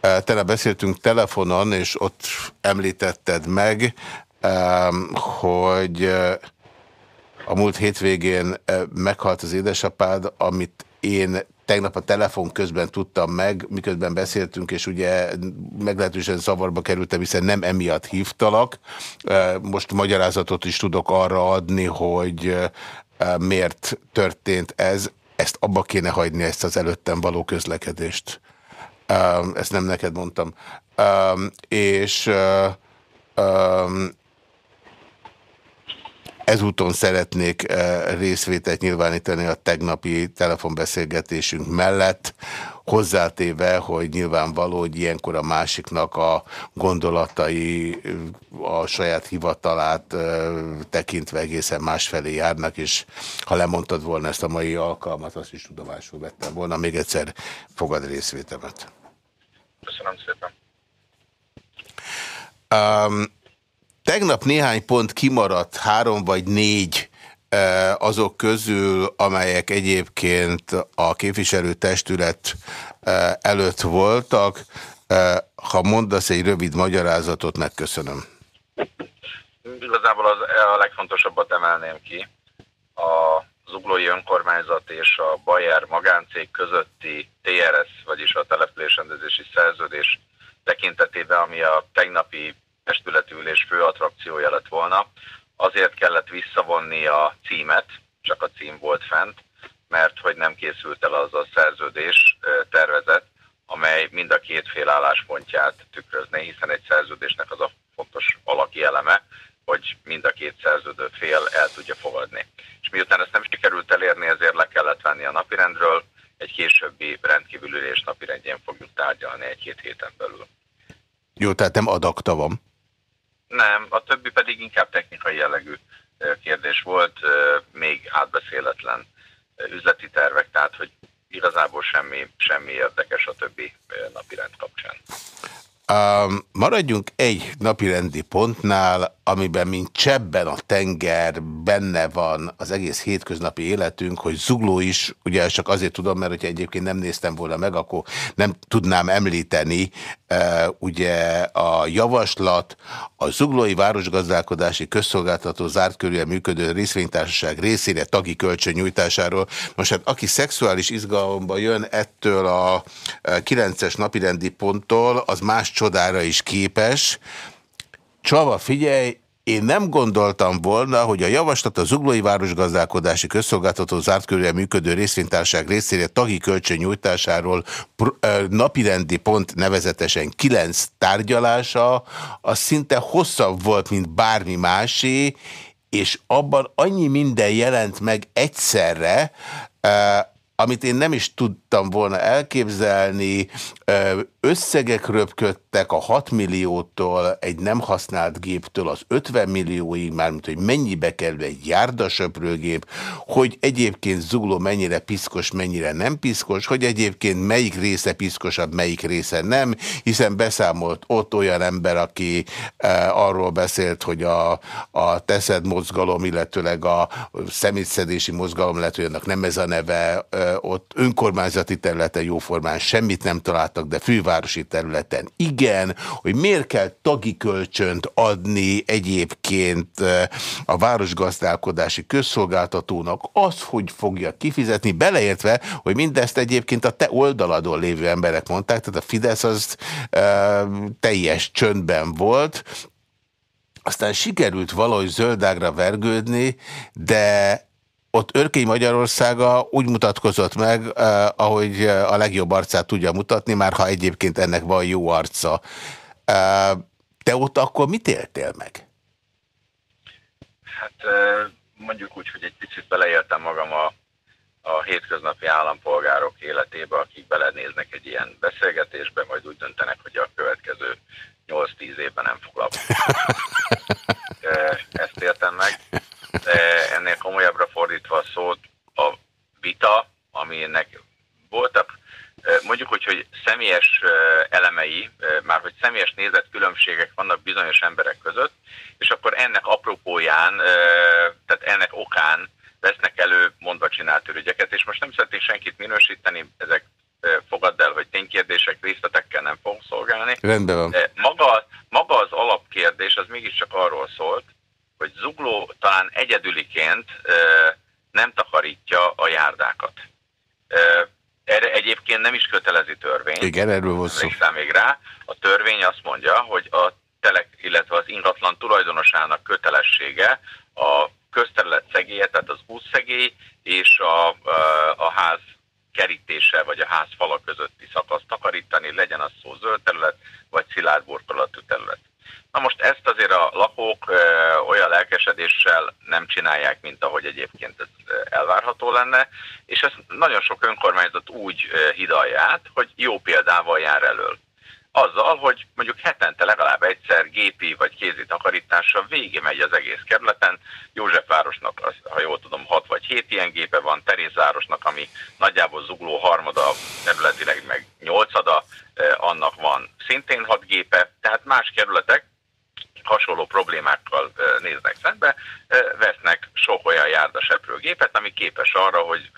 Tele beszéltünk telefonon, és ott említetted meg, hogy a múlt hétvégén meghalt az édesapád, amit én tegnap a telefon közben tudtam meg, miközben beszéltünk, és ugye meglehetősen zavarba kerültem, hiszen nem emiatt hívtalak. Most magyarázatot is tudok arra adni, hogy miért történt ez. Ezt abba kéne hagyni, ezt az előttem való közlekedést. Um, ezt nem neked mondtam. Um, és uh, um, ezúton szeretnék uh, részvételt nyilvánítani a tegnapi telefonbeszélgetésünk mellett, hozzátéve, hogy nyilvánvaló, hogy ilyenkor a másiknak a gondolatai, a saját hivatalát tekintve egészen másfelé járnak, és ha lemondtad volna ezt a mai alkalmat, azt is tudomásul vettem volna. Még egyszer fogad részvétemet. Köszönöm szépen. Um, tegnap néhány pont kimaradt, három vagy négy azok közül, amelyek egyébként a képviselőtestület előtt voltak, ha mondasz egy rövid magyarázatot, megköszönöm. Igazából az, a legfontosabbat emelném ki. A Zuglói Önkormányzat és a Bayer magáncég közötti TRS, vagyis a településrendezési szerződés tekintetében, ami a tegnapi testületülés fő attrakciója lett volna, azért kellett visszavonni a címet, csak a cím volt fent, mert hogy nem készült el az a szerződés tervezet, amely mind a két fél álláspontját tükrözné, hiszen egy szerződésnek az a fontos alaki eleme, hogy mind a két szerződő fél el tudja fogadni. És miután ezt nem sikerült elérni, ezért le kellett venni a napirendről, egy későbbi rendkívül ülés napirendjén fogjuk tárgyalni egy-két héten belül. Jó, tehát nem adakta van? Nem, a többi pedig inkább technikai jellegű kérdés volt, még átbeszéletlen üzleti tervek, tehát hogy igazából semmi, semmi érdekes a többi napirend kapcsán. Um, maradjunk egy napirendi pontnál, amiben mint csebben a tenger benne van az egész hétköznapi életünk, hogy zugló is, ugye csak azért tudom, mert hogyha egyébként nem néztem volna meg, akkor nem tudnám említeni, uh, ugye a javaslat a zuglói városgazdálkodási közszolgáltató zárt körülön működő részvénytársaság részére tagi kölcsön nyújtásáról. Most hát aki szexuális izgalomba jön ettől a 9-es napirendi ponttól, az más csodára is képes. Csava, figyelj, én nem gondoltam volna, hogy a javaslat a Zuglói Városgazdálkodási Közszolgáltató zárt körülön működő részvénytárság részére tagi kölcsön nyújtásáról napirendi pont nevezetesen kilenc tárgyalása, az szinte hosszabb volt, mint bármi másé, és abban annyi minden jelent meg egyszerre, amit én nem is tudtam volna elképzelni, összegek röpködtek a 6 milliótól egy nem használt géptől az 50 millióig, mármint hogy mennyibe kerül egy járdasöprőgép, hogy egyébként zugló mennyire piszkos, mennyire nem piszkos, hogy egyébként melyik része piszkosabb, melyik része nem, hiszen beszámolt ott olyan ember, aki e, arról beszélt, hogy a, a teszed mozgalom, illetőleg a szemétszedési mozgalom, illetve annak nem ez a neve, e, ott önkormányzati területen jóformán semmit nem találtak, de fővárosi területen. Igen, hogy miért kell tagi kölcsönt adni egyébként a városgazdálkodási közszolgáltatónak, az, hogy fogja kifizetni, beleértve, hogy mindezt egyébként a te oldaladon lévő emberek mondták, tehát a Fidesz az e, teljes csöndben volt, aztán sikerült valahogy zöldágra vergődni, de ott Örkény Magyarországa úgy mutatkozott meg, eh, ahogy eh, a legjobb arcát tudja mutatni, már ha egyébként ennek van jó arca. Eh, te ott akkor mit éltél meg? Hát eh, mondjuk úgy, hogy egy picit beleéltem magam a, a hétköznapi állampolgárok életébe, akik belenéznek egy ilyen beszélgetésbe, majd úgy döntenek, hogy a következő 8-10 évben nem foglalkoznak. Eh, ezt értem meg de ennél komolyabbra fordítva a szót, a vita, aminek voltak mondjuk úgy, hogy személyes elemei, már hogy személyes nézetkülönbségek vannak bizonyos emberek között, és akkor ennek apropóján, tehát ennek okán vesznek elő mondva csinált ürügyeket, és most nem szeretnék senkit minősíteni, ezek fogadd el, hogy ténykérdések részletekkel nem fogok szolgálni. Rendben van. Maga, maga az alapkérdés az mégiscsak arról szólt, hogy Zugló talán egyedüliként nem takarítja a járdákat. Erre egyébként nem is kötelezi törvény. Igen, erről volt szó. még rá. A törvény azt mondja, hogy a telek, illetve az ingatlan tulajdonosának kötelessége a közterület szegélye, tehát az útszegély és a, a ház kerítése vagy a ház fala közötti szakasz takarítani, legyen az szó zöld terület vagy szilárd burkolatú terület. Na most ezt azért a lakók olyan lelkesedéssel nem csinálják, mint ahogy egyébként ez elvárható lenne, és ezt nagyon sok önkormányzat úgy hidalja át, hogy jó példával jár elől. Azzal, hogy mondjuk hetente legalább egyszer gépi vagy kézi takarítással végig megy az egész kerületen. Józsefvárosnak, ha jól tudom, 6 vagy 7 ilyen gépe van, Terézvárosnak, ami nagyjából zugló harmada, területileg meg nyolcada, annak van szintén 6 gépe, tehát más kerületek hasonló problémákkal néznek szembe, vesznek sok olyan járdaseprőgépet, ami képes arra, hogy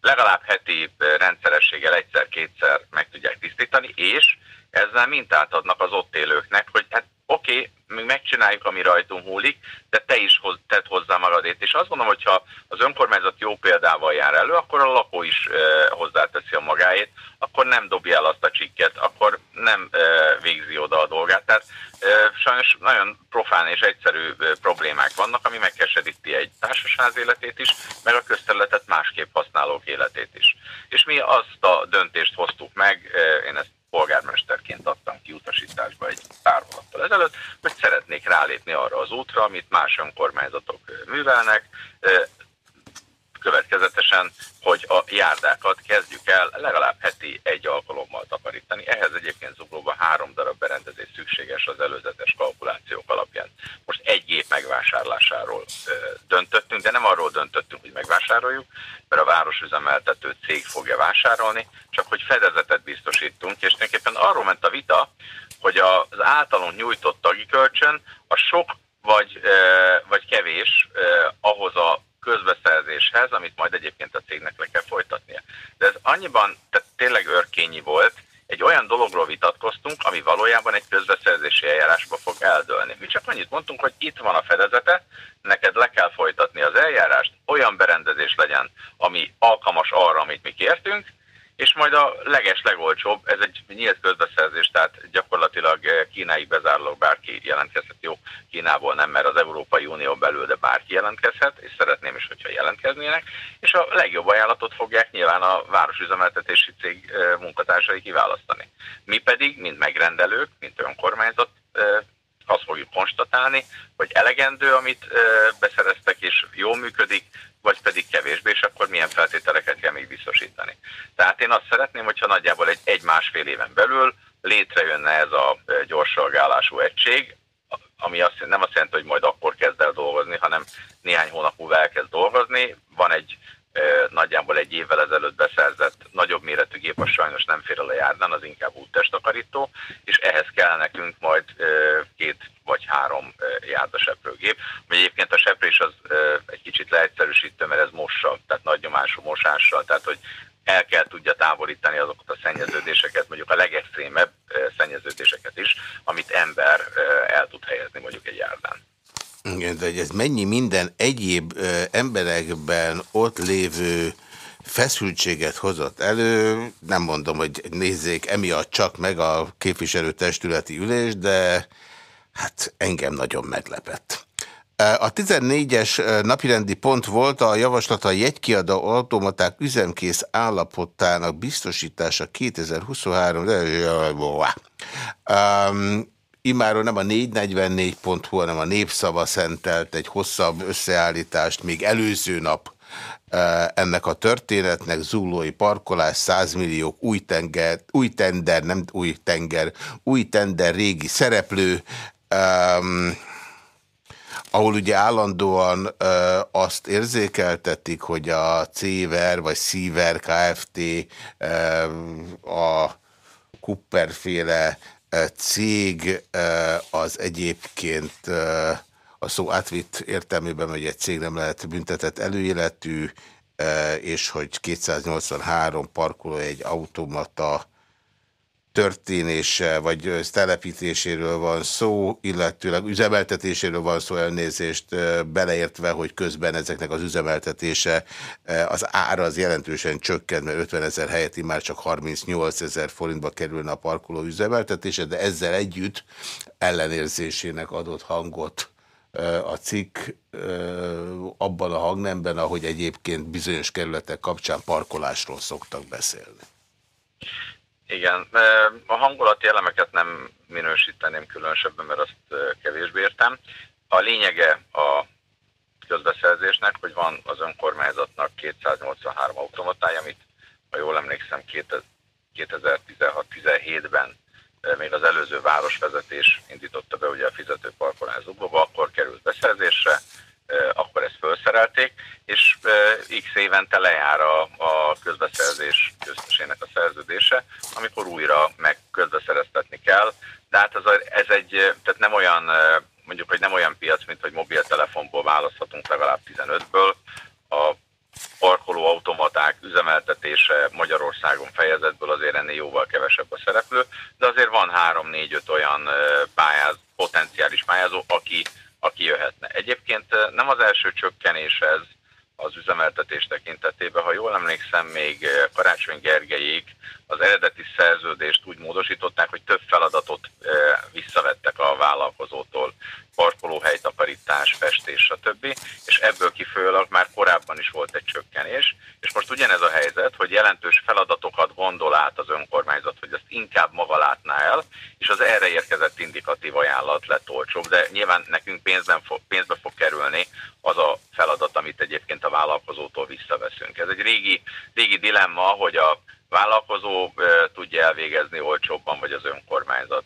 legalább heti rendszerességgel egyszer-kétszer meg tudják tisztítani, és ezzel mintát adnak az ott élőknek, hogy hát oké, okay, mi megcsináljuk, ami rajtunk múlik, de te is hoz, tedd hozzá magadét. És azt gondolom, hogyha az önkormányzat jó példával jár elő, akkor a lakó is e, hozzáteszi a magáét, akkor nem dobja el azt a csikket, akkor nem e, végzi oda a dolgát. Tehát e, sajnos nagyon profán és egyszerű e, problémák vannak, ami megkeseríti egy társaság életét is, meg a közterületet másképp használók életét is. És mi azt a döntést hoztuk meg, e, én ezt polgármesterként adtam ki utasításba egy pár hónappal ezelőtt, hogy szeretnék rálépni arra az útra, amit más önkormányzatok művelnek, következetesen, hogy a járdákat kezdjük el legalább heti egy alkalommal takarítani. Ehhez egyébként zuglóban három darab berendezés szükséges az előzetes kalkulációk alapján. Most egy gép megvásárlásáról döntöttünk, de nem arról döntöttünk, hogy megvásároljuk, mert a városüzemeltető cég fogja vásárolni, csak hogy fedezetet biztosítunk, és tulajdonképpen arról ment a vita, hogy az általunk nyújtott tagi kölcsön a sok vagy, vagy kevés ahhoz a közbeszerzéshez, amit majd egyébként a cégnek le kell folytatnia. De ez annyiban tehát tényleg örkényi volt, egy olyan dologról vitatkoztunk, ami valójában egy közbeszerzési eljárásba fog eldőlni. Mi csak annyit mondtunk, hogy itt van a fedezete, neked le kell folytatni az eljárást, olyan berendezés legyen, ami alkalmas arra, amit mi kértünk, és majd a leges legolcsóbb, ez egy nyílt közbeszerzés, tehát gyakorlatilag eh, Kínáig bezárólag bárki jelentkezhet, jó, Kínából nem, mert az Európai Unió belül, de bárki jelentkezhet, és szeretném is, hogyha jelentkeznének, és a legjobb ajánlatot fogják nyilván a városüzemeltetési cég eh, munkatársai kiválasztani. Mi pedig, mint megrendelők, mint önkormányzat, eh, azt fogjuk konstatálni, hogy elegendő, amit beszereztek, és jól működik, vagy pedig kevésbé, és akkor milyen feltételeket kell még biztosítani. Tehát én azt szeretném, hogyha nagyjából egy, egy éven belül létrejönne ez a gyorsalgálású egység, ami azt, nem azt jelenti, hogy majd akkor kezd el dolgozni, hanem néhány hónap múlva elkezd dolgozni. Van egy nagyjából egy évvel ezelőtt beszerzett nagyobb méretű gép, az sajnos nem fér el a járdán, az inkább úttestakarító, és ehhez kell nekünk majd két vagy három járdaseprőgép. Egyébként a seprés az egy kicsit leegyszerűsítő, mert ez mossa, tehát nagy nyomású mosással, tehát hogy el kell tudja távolítani azokat a szennyeződéseket, mondjuk a legextrémebb szennyeződéseket is, amit ember el tud helyezni mondjuk egy járdán. Igen, de ez mennyi minden egyéb ö, emberekben ott lévő feszültséget hozott elő, nem mondom, hogy nézzék emiatt csak meg a képviselőtestületi ülés, de hát engem nagyon meglepett. A 14-es napirendi pont volt a javaslat a jegykiadó automaták üzemkész állapotának biztosítása 2023. Um, Imáról nem a 444.hu, hanem a Népszava szentelt egy hosszabb összeállítást még előző nap e, ennek a történetnek, Zúlói parkolás, 100 milliók, új, tenger, új tender, nem új tenger, új tender, régi szereplő, um, ahol ugye állandóan uh, azt érzékeltetik, hogy a Céver vagy Szíver Kft. Uh, a Kupperféle cég az egyébként a szó átvitt értelmében, hogy egy cég nem lehet büntetett előéletű, és hogy 283 parkoló egy automata történése, vagy telepítéséről van szó, illetőleg üzemeltetéséről van szó elnézést, beleértve, hogy közben ezeknek az üzemeltetése, az ára az jelentősen csökkent, mert 50 ezer helyett már csak 38 ezer forintba kerülne a parkoló üzemeltetése, de ezzel együtt ellenérzésének adott hangot a cikk abban a hangnemben, ahogy egyébként bizonyos kerületek kapcsán parkolásról szoktak beszélni. Igen, a hangulati elemeket nem minősíteném különösebben, mert azt kevésbé értem. A lényege a közbeszerzésnek, hogy van az önkormányzatnak 283 automatája, amit, ha jól emlékszem, 2016-17-ben még az előző városvezetés indította be ugye a fizetőparkolás Zuglóba, akkor került beszerzésre, akkor ezt felszerelték, és x évente lejár a, a közbeszerzés köztesének a szerződése, amikor újra meg közbeszereztetni kell. de hát ez, a, ez egy, tehát nem olyan, mondjuk, hogy nem olyan piac, mint hogy mobiltelefonból választhatunk legalább 15-ből. A parkoló automaták üzemeltetése Magyarországon fejezetből azért ennél jóval kevesebb a szereplő, de azért van 3-4-5 olyan pályáz, potenciális pályázó, aki, aki jöhetne. Egyébként nem az első csökkenés ez az üzemeltetés tekintetében. Ha jól emlékszem, még Karácsony Gergelyék az eredeti szerződést úgy módosították, hogy több feladatot visszavettek a vállalkozótól parkolóhely, takarítás, festés, stb. És ebből kifolyólag már korábban is volt egy csökkenés, és most ugyanez a helyzet, hogy jelentős feladatokat gondol át az önkormányzat, hogy azt inkább maga látná el, és az erre érkezett indikatív ajánlat lett olcsóbb, de nyilván nekünk pénzben fog, pénzbe fog kerülni az a feladat, amit egyébként a vállalkozótól visszaveszünk. Ez egy régi, régi dilemma, hogy a vállalkozó tudja elvégezni olcsóbban, vagy az önkormányzat.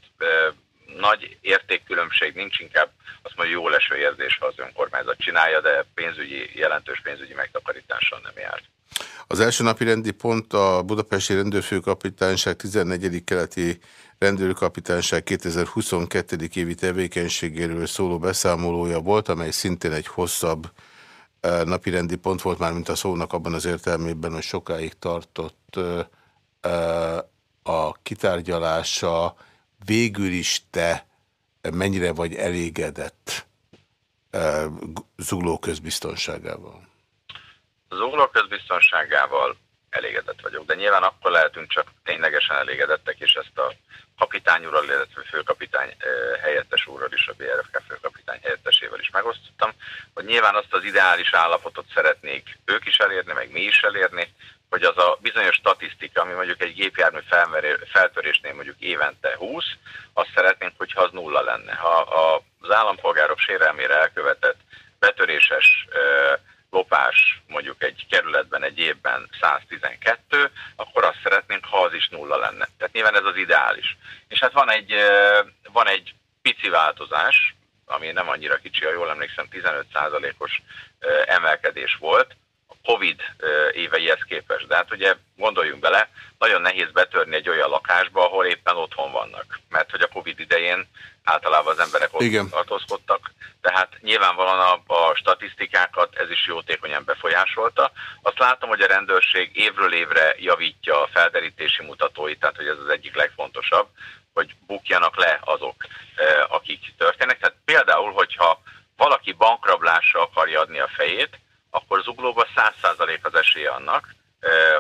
Nagy értékkülönbség nincs, inkább azt mondja, jó leső érzés, ha az önkormányzat csinálja, de pénzügyi, jelentős pénzügyi megtakarítással nem járt. Az első napi rendi pont a Budapesti Rendőrfőkapitányság 14. keleti rendőrkapitányság 2022. évi tevékenységéről szóló beszámolója volt, amely szintén egy hosszabb napirendi pont volt már, mint a szónak abban az értelmében, hogy sokáig tartott a kitárgyalása, végül is te mennyire vagy elégedett zugló közbiztonságával? Zugló közbiztonságával elégedett vagyok, de nyilván akkor lehetünk csak ténylegesen elégedettek, és ezt a kapitány úrral, illetve főkapitány helyettes úrral is, a BRFK főkapitány helyettesével is megosztottam, hogy nyilván azt az ideális állapotot szeretnék ők is elérni, meg mi is elérni, hogy az a bizonyos statisztika, ami mondjuk egy gépjármű feltörésnél mondjuk évente 20, azt szeretnénk, hogyha az nulla lenne. Ha az állampolgárok sérelmére elkövetett betöréses lopás mondjuk egy kerületben egy évben 112, akkor azt szeretnénk, ha az is nulla lenne. Tehát nyilván ez az ideális. És hát van egy, van egy pici változás, ami nem annyira kicsi, ha jól emlékszem, 15%-os emelkedés volt, Covid éveihez képest. De hát ugye gondoljunk bele, nagyon nehéz betörni egy olyan lakásba, ahol éppen otthon vannak. Mert hogy a Covid idején általában az emberek ott Igen. tartózkodtak, tehát nyilvánvalóan a, a statisztikákat ez is jótékonyan befolyásolta. Azt látom, hogy a rendőrség évről évre javítja a felderítési mutatóit, tehát hogy ez az egyik legfontosabb, hogy bukjanak le azok, akik történnek. Tehát például, hogyha valaki bankrablásra akarja adni a fejét, akkor zuglóban 100% az esélye annak,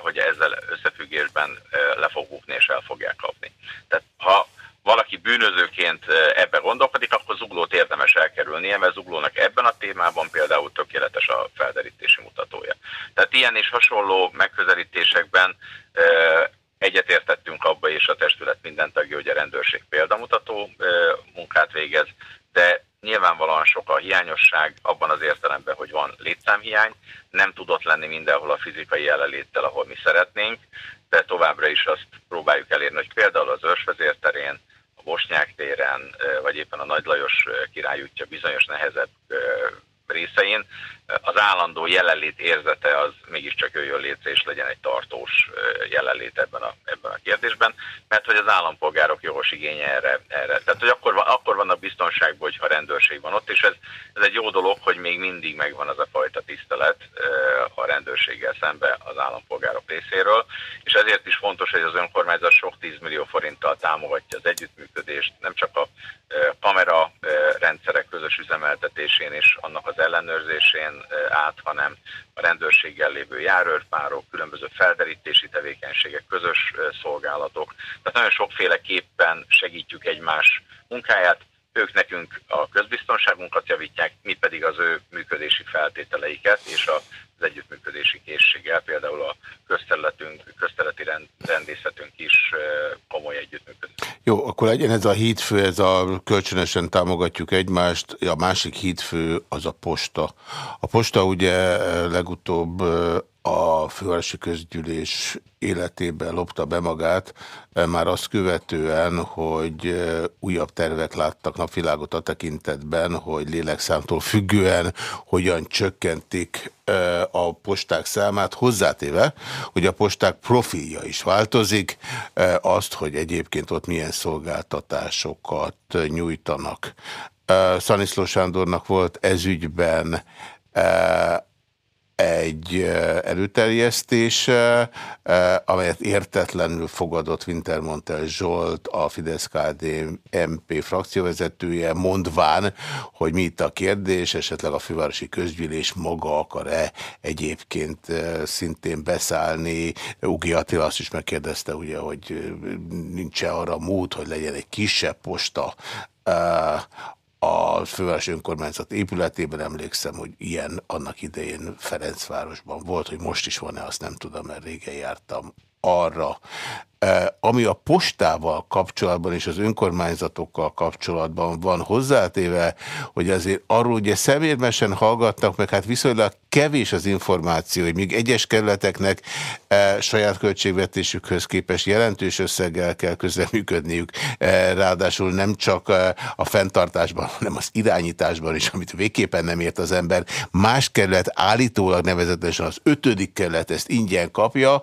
hogy ezzel összefüggésben le fog bukni és el fogják kapni. Tehát ha valaki bűnözőként ebbe gondolkodik, akkor zuglót érdemes elkerülnie, mert zuglónak ebben a témában például tökéletes a felderítési mutatója. Tehát ilyen és hasonló megközelítésekben egyetértettünk abba, és a testület minden tagja, hogy a rendőrség példamutató munkát végez, de Nyilvánvalóan sok a hiányosság abban az értelemben, hogy van létszámhiány, nem tudott lenni mindenhol a fizikai jelenléttel, ahol mi szeretnénk, de továbbra is azt próbáljuk elérni, hogy például az őrsvezér a Bosnyák téren, vagy éppen a Nagy Lajos királyútja bizonyos nehezebb részein az állandó jelenlét érzete az mégiscsak jöjjön létre, és legyen egy tartós jelenlét ebben a, ebben a kérdésben, mert hogy az állampolgárok jogos igénye erre. erre. Tehát, hogy akkor, van, akkor vannak biztonságban, hogyha rendőrség van ott, és ez, ez egy jó dolog, hogy még mindig megvan az a fajta tisztelet a rendőrséggel szembe az állampolgárok részéről, és ezért is fontos, hogy az önkormányzat sok 10 millió forinttal támogatja az együttműködést, nem csak a kamera rendszerek közös üzemeltetésén és annak az ellenőrzésén, át, hanem a rendőrséggel lévő járőrpárok, különböző felderítési tevékenységek, közös szolgálatok. Tehát nagyon sokféleképpen segítjük egymás munkáját, ők nekünk a közbiztonságunkat javítják, mi pedig az ő működési feltételeiket és az együttműködési készséggel, például a közterületünk, közterületi rend, rendészetünk is komoly együttműködés. Jó, akkor legyen ez a hídfő, ez a kölcsönösen támogatjuk egymást, a másik hídfő az a posta. A posta ugye legutóbb a fővárosi közgyűlés életében lopta be magát, eh, már azt követően, hogy eh, újabb tervek láttak napvilágot a tekintetben, hogy lélekszámtól függően hogyan csökkentik eh, a posták számát, hozzátéve, hogy a posták profilja is változik, azt, hogy egyébként ott milyen szolgáltatásokat nyújtanak. Szaniszló Sándornak volt ezügyben egy előterjesztése, amelyet értetlenül fogadott Wintermontel Zsolt, a Fidesz-KD MP frakcióvezetője, mondván, hogy mi itt a kérdés, esetleg a fővárosi közgyűlés maga akar-e egyébként szintén beszállni. Ugi Attila azt is megkérdezte, ugye, hogy nincs-e arra mód, hogy legyen egy kisebb posta, a fővárosi önkormányzat épületében emlékszem, hogy ilyen annak idején Ferencvárosban volt, hogy most is van-e, azt nem tudom, mert régen jártam arra. Ami a postával kapcsolatban és az önkormányzatokkal kapcsolatban van hozzátéve, hogy azért arról ugye szemérmesen hallgatnak, meg hát viszonylag kevés az információ, hogy még egyes kerületeknek e, saját költségvetésükhöz képest jelentős összeggel kell közleműködniük, e, ráadásul nem csak a fenntartásban, hanem az irányításban is, amit végképpen nem ért az ember. Más kerület állítólag nevezetesen az ötödik kerület ezt ingyen kapja,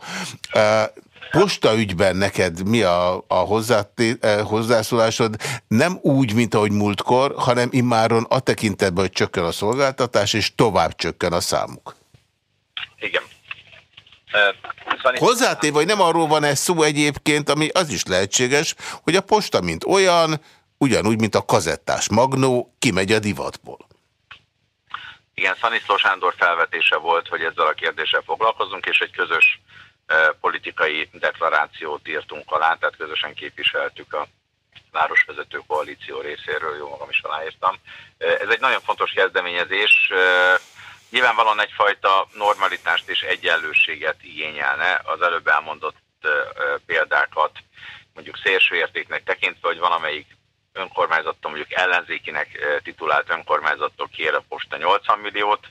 e, posta ügyben neked mi a, a eh, hozzászólásod? Nem úgy, mint ahogy múltkor, hanem immáron a tekintetben, hogy csökken a szolgáltatás, és tovább csökken a számuk. Igen. Szóval Hozzátéve, hogy nem arról van ez szó egyébként, ami az is lehetséges, hogy a posta, mint olyan, ugyanúgy, mint a kazettás magnó, kimegy a divatból. Igen, Szaniszló Sándor felvetése volt, hogy ezzel a kérdéssel foglalkozunk, és egy közös politikai deklarációt írtunk alá, tehát közösen képviseltük a városvezető koalíció részéről, jó magam is aláírtam. Ez egy nagyon fontos kezdeményezés, nyilvánvalóan egyfajta normalitást és egyenlőséget igényelne. Az előbb elmondott példákat mondjuk szélső értéknek tekintve, hogy valamelyik önkormányzattól, mondjuk ellenzékinek titulált önkormányzattól kér a posta 80 milliót,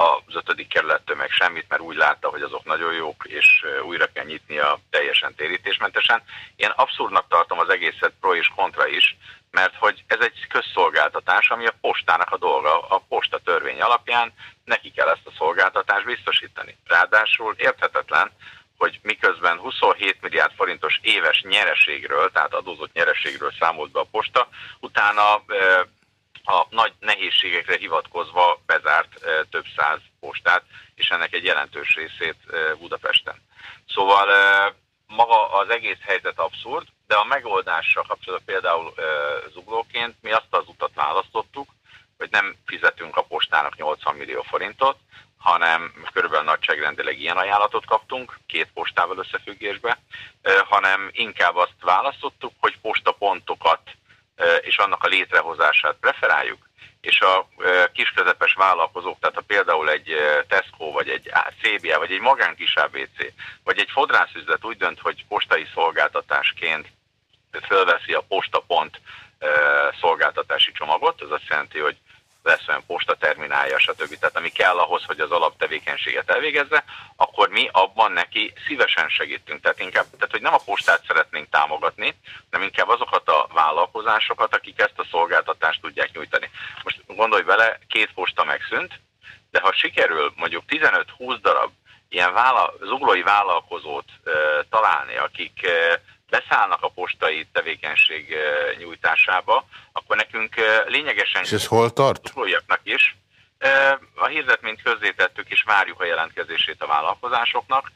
az ötödik kerülettől meg semmit, mert úgy látta, hogy azok nagyon jók, és újra kell nyitnia teljesen térítésmentesen. Én abszurdnak tartom az egészet pro és kontra is, mert hogy ez egy közszolgáltatás, ami a postának a dolga, a posta törvény alapján neki kell ezt a szolgáltatást biztosítani. Ráadásul érthetetlen, hogy miközben 27 milliárd forintos éves nyereségről, tehát adózott nyereségről számolt be a posta, utána a nagy nehézségekre hivatkozva bezárt több száz postát, és ennek egy jelentős részét Budapesten. Szóval maga az egész helyzet abszurd, de a megoldással kapcsolatban például zuglóként mi azt az utat választottuk, hogy nem fizetünk a postának 80 millió forintot, hanem körülbelül nagyságrendileg ilyen ajánlatot kaptunk, két postával összefüggésbe, hanem inkább azt választottuk, hogy postapontokat és annak a létrehozását preferáljuk, és a kisközepes vállalkozók, tehát ha például egy Tesco, vagy egy CBA, vagy egy magánkis ABC, vagy egy fodrászüzlet úgy dönt, hogy postai szolgáltatásként fölveszi a postapont szolgáltatási csomagot, ez azt jelenti, hogy lesz olyan postaterminálja, stb. Tehát ami kell ahhoz, hogy az alaptevékenységet elvégezze, akkor mi abban neki szívesen segítünk. Tehát inkább, tehát hogy nem a postát szeretnénk támogatni, hanem inkább azokat a vállalkozásokat, akik ezt a szolgáltatást tudják nyújtani. Most gondolj bele, két posta megszűnt, de ha sikerül mondjuk 15-20 darab ilyen vála, zuglói vállalkozót e, találni, akik e, beszállnak a postai tevékenység nyújtásába, akkor nekünk lényegesen... És ez hol tart? is. A hirdetményt közzétettük, és várjuk a jelentkezését a vállalkozásoknak,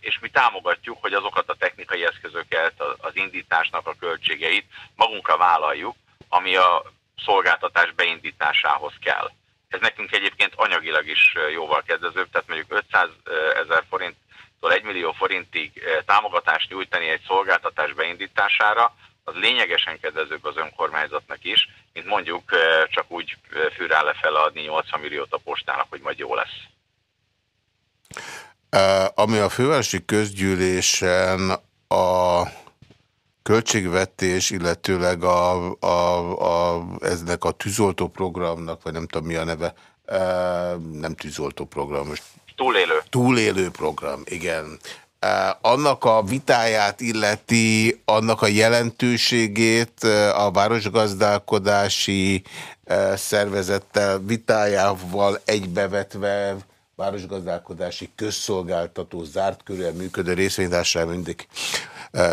és mi támogatjuk, hogy azokat a technikai eszközöket, az indításnak a költségeit magunkra vállaljuk, ami a szolgáltatás beindításához kell. Ez nekünk egyébként anyagilag is jóval kedvezőbb, tehát mondjuk 500 ezer forint 1 millió forintig eh, támogatást nyújtani egy szolgáltatás beindítására, az lényegesen kedvezőbb az önkormányzatnak is, mint mondjuk eh, csak úgy eh, fűrá lefele adni 80 milliót a postának, hogy majd jó lesz. Ami a fővárosi közgyűlésen a költségvetés, illetőleg a, a, a, eznek a tűzoltó programnak, vagy nem tudom mi a neve, nem tűzoltó program, most Túlélő. Túlélő program, igen. Annak a vitáját illeti, annak a jelentőségét a városgazdálkodási szervezettel vitájával egybevetve városgazdálkodási közszolgáltató zárt körül működő részvénytársaság mindig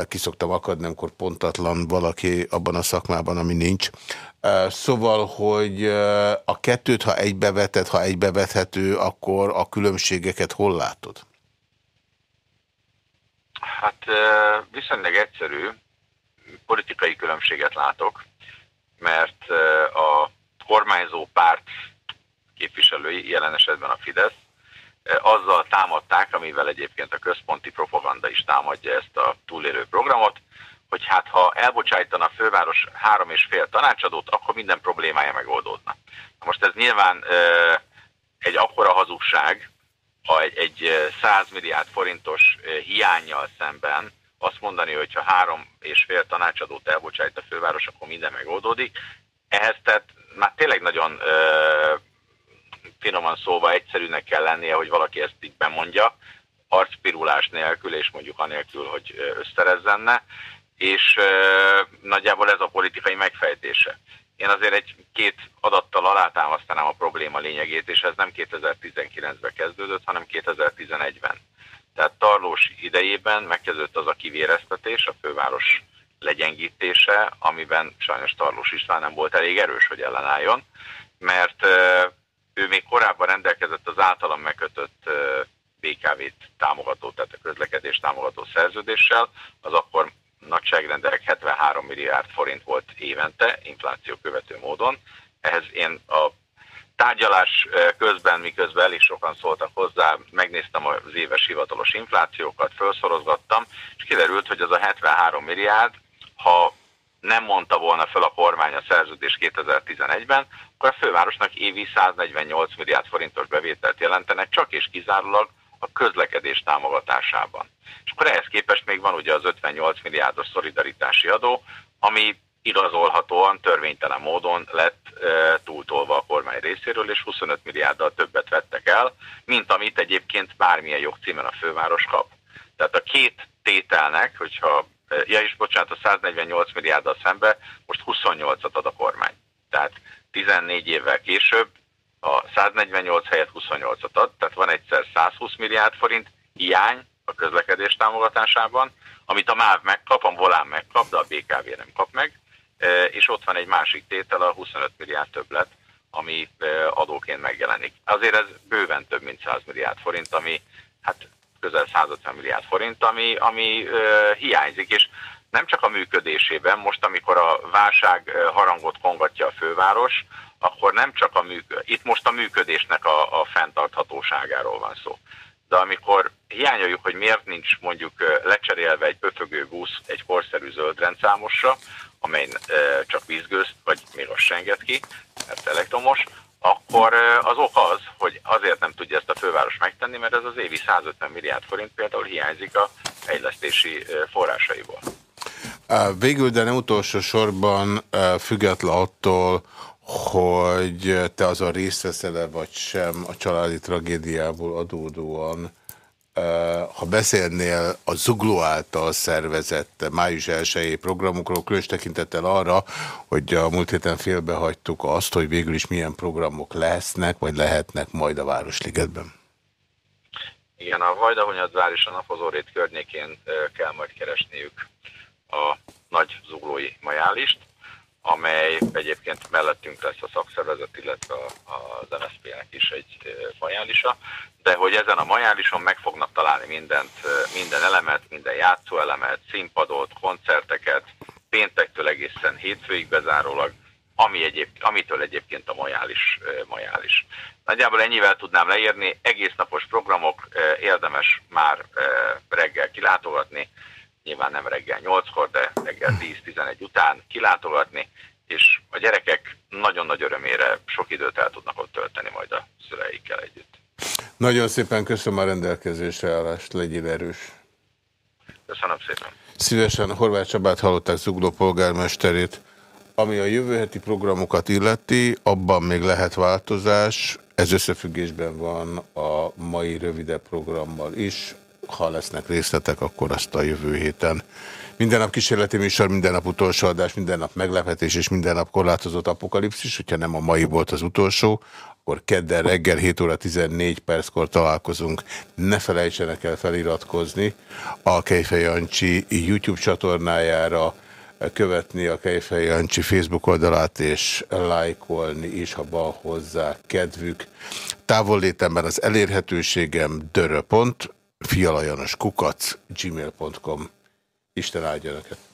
kiszoktam akadni, amikor pontatlan valaki abban a szakmában, ami nincs. Szóval, hogy a kettőt, ha egybevetett, ha egybevethető, akkor a különbségeket hol látod? Hát viszonylag egyszerű politikai különbséget látok, mert a kormányzó párt képviselői, jelen esetben a Fidesz, azzal támadták, amivel egyébként a központi propaganda is támadja ezt a túlélő programot, hogy hát ha elbocsájtana a főváros három és fél tanácsadót, akkor minden problémája megoldódna. Most ez nyilván egy akkora hazugság, ha egy, egy 100 milliárd forintos hiányjal szemben azt mondani, hogy ha három és fél tanácsadót elbocsájt a főváros, akkor minden megoldódik. Ehhez tehát már tényleg nagyon finoman szóval egyszerűnek kell lennie, hogy valaki ezt így bemondja, arcpirulás nélkül, és mondjuk anélkül, hogy összerezzenne, és nagyjából ez a politikai megfejtése. Én azért egy két adattal alátámasztanám a probléma lényegét, és ez nem 2019-ben kezdődött, hanem 2011-ben. Tehát Tarlós idejében megkezdődött az a kivéreztetés, a főváros legyengítése, amiben sajnos Tarlós István nem volt elég erős, hogy ellenálljon, mert ő még korábban rendelkezett az általam megkötött BKV-t támogató, tehát a közlekedés támogató szerződéssel, az akkor nagyságrendek 73 milliárd forint volt évente, infláció követő módon. Ehhez én a tárgyalás közben, miközben elég sokan szóltak hozzá, megnéztem az éves hivatalos inflációkat, felszorozgattam, és kiderült, hogy az a 73 milliárd, ha nem mondta volna fel a kormány a szerződés 2011-ben, akkor a fővárosnak évi 148 milliárd forintos bevételt jelentenek, csak és kizárólag a közlekedés támogatásában. És akkor ehhez képest még van ugye az 58 milliárdos szolidaritási adó, ami igazolhatóan törvénytelen módon lett e, túltolva a kormány részéről, és 25 milliárddal többet vettek el, mint amit egyébként bármilyen jogcímen a főváros kap. Tehát a két tételnek, hogyha ja is bocsánat, a 148 milliárddal szembe most 28-at ad a kormány. Tehát 14 évvel később a 148 helyett 28-at ad, tehát van egyszer 120 milliárd forint hiány a közlekedés támogatásában, amit a MÁV megkap, a Volán megkap, de a BKV nem kap meg, e, és ott van egy másik tétel, a 25 milliárd többlet, ami e, adóként megjelenik. Azért ez bőven több mint 100 milliárd forint, ami hát közel 150 milliárd forint, ami, ami uh, hiányzik, és nem csak a működésében, most amikor a válság harangot kongatja a főváros, akkor nem csak a működés, itt most a működésnek a, a fenntarthatóságáról van szó. De amikor hiányoljuk, hogy miért nincs mondjuk lecserélve egy pöfögő busz egy korszerű zöld amely csak vízgőzt, vagy még azt se enged ki, mert elektromos, akkor az ok az, hogy azért nem tudja ezt a főváros megtenni, mert ez az évi 150 milliárd forint például hiányzik a fejlesztési forrásaiból. Végül, de nem utolsó sorban független attól, hogy te azon részt veszel-e vagy sem a családi tragédiából adódóan, ha beszélnél a Zugló által szervezett május 1 programokról, különös tekintettel arra, hogy a múlt héten félbehagytuk azt, hogy végül is milyen programok lesznek, vagy lehetnek majd a Városligetben. Igen, a Vajdahonyadvár és a Napozórét környékén kell majd keresniük a nagy zuglói majálist, amely egyébként mellettünk lesz a szakszervezet, illetve az NSZP-nek is egy majálisa, de hogy ezen a majálison meg fognak találni mindent, minden elemet, minden játszóelemet, színpadot, koncerteket, péntektől egészen hétfőig bezárólag, ami egyéb, amitől egyébként a majális, majális. Nagyjából ennyivel tudnám leírni, egésznapos programok, érdemes már reggel kilátogatni, nyilván nem reggel 8-kor, de reggel 10-11 után kilátogatni, és a gyerekek nagyon nagy örömére sok időt el tudnak ott tölteni majd a szüleikkel együtt. Nagyon szépen köszönöm a rendelkezésre állást, legyél erős. Köszönöm szépen. Szívesen Horváth Csabát hallották Zugló polgármesterét. Ami a jövő heti programokat illeti, abban még lehet változás. Ez összefüggésben van a mai rövidebb programmal is. Ha lesznek részletek, akkor azt a jövő héten. Minden nap kísérleti műsor, minden nap utolsó adás, minden nap meglepetés és minden nap korlátozott apokalipszis. Hogyha nem a mai volt az utolsó, akkor kedden reggel 7 óra 14 perckor találkozunk. Ne felejtsenek el feliratkozni a Kejfej Jancsi YouTube csatornájára, követni a Kejfej Jancsi Facebook oldalát és lájkolni is, ha van hozzá kedvük. Távollétemben az elérhetőségem dörö.fialajanoskukac gmail.com Isten áldja Önöket!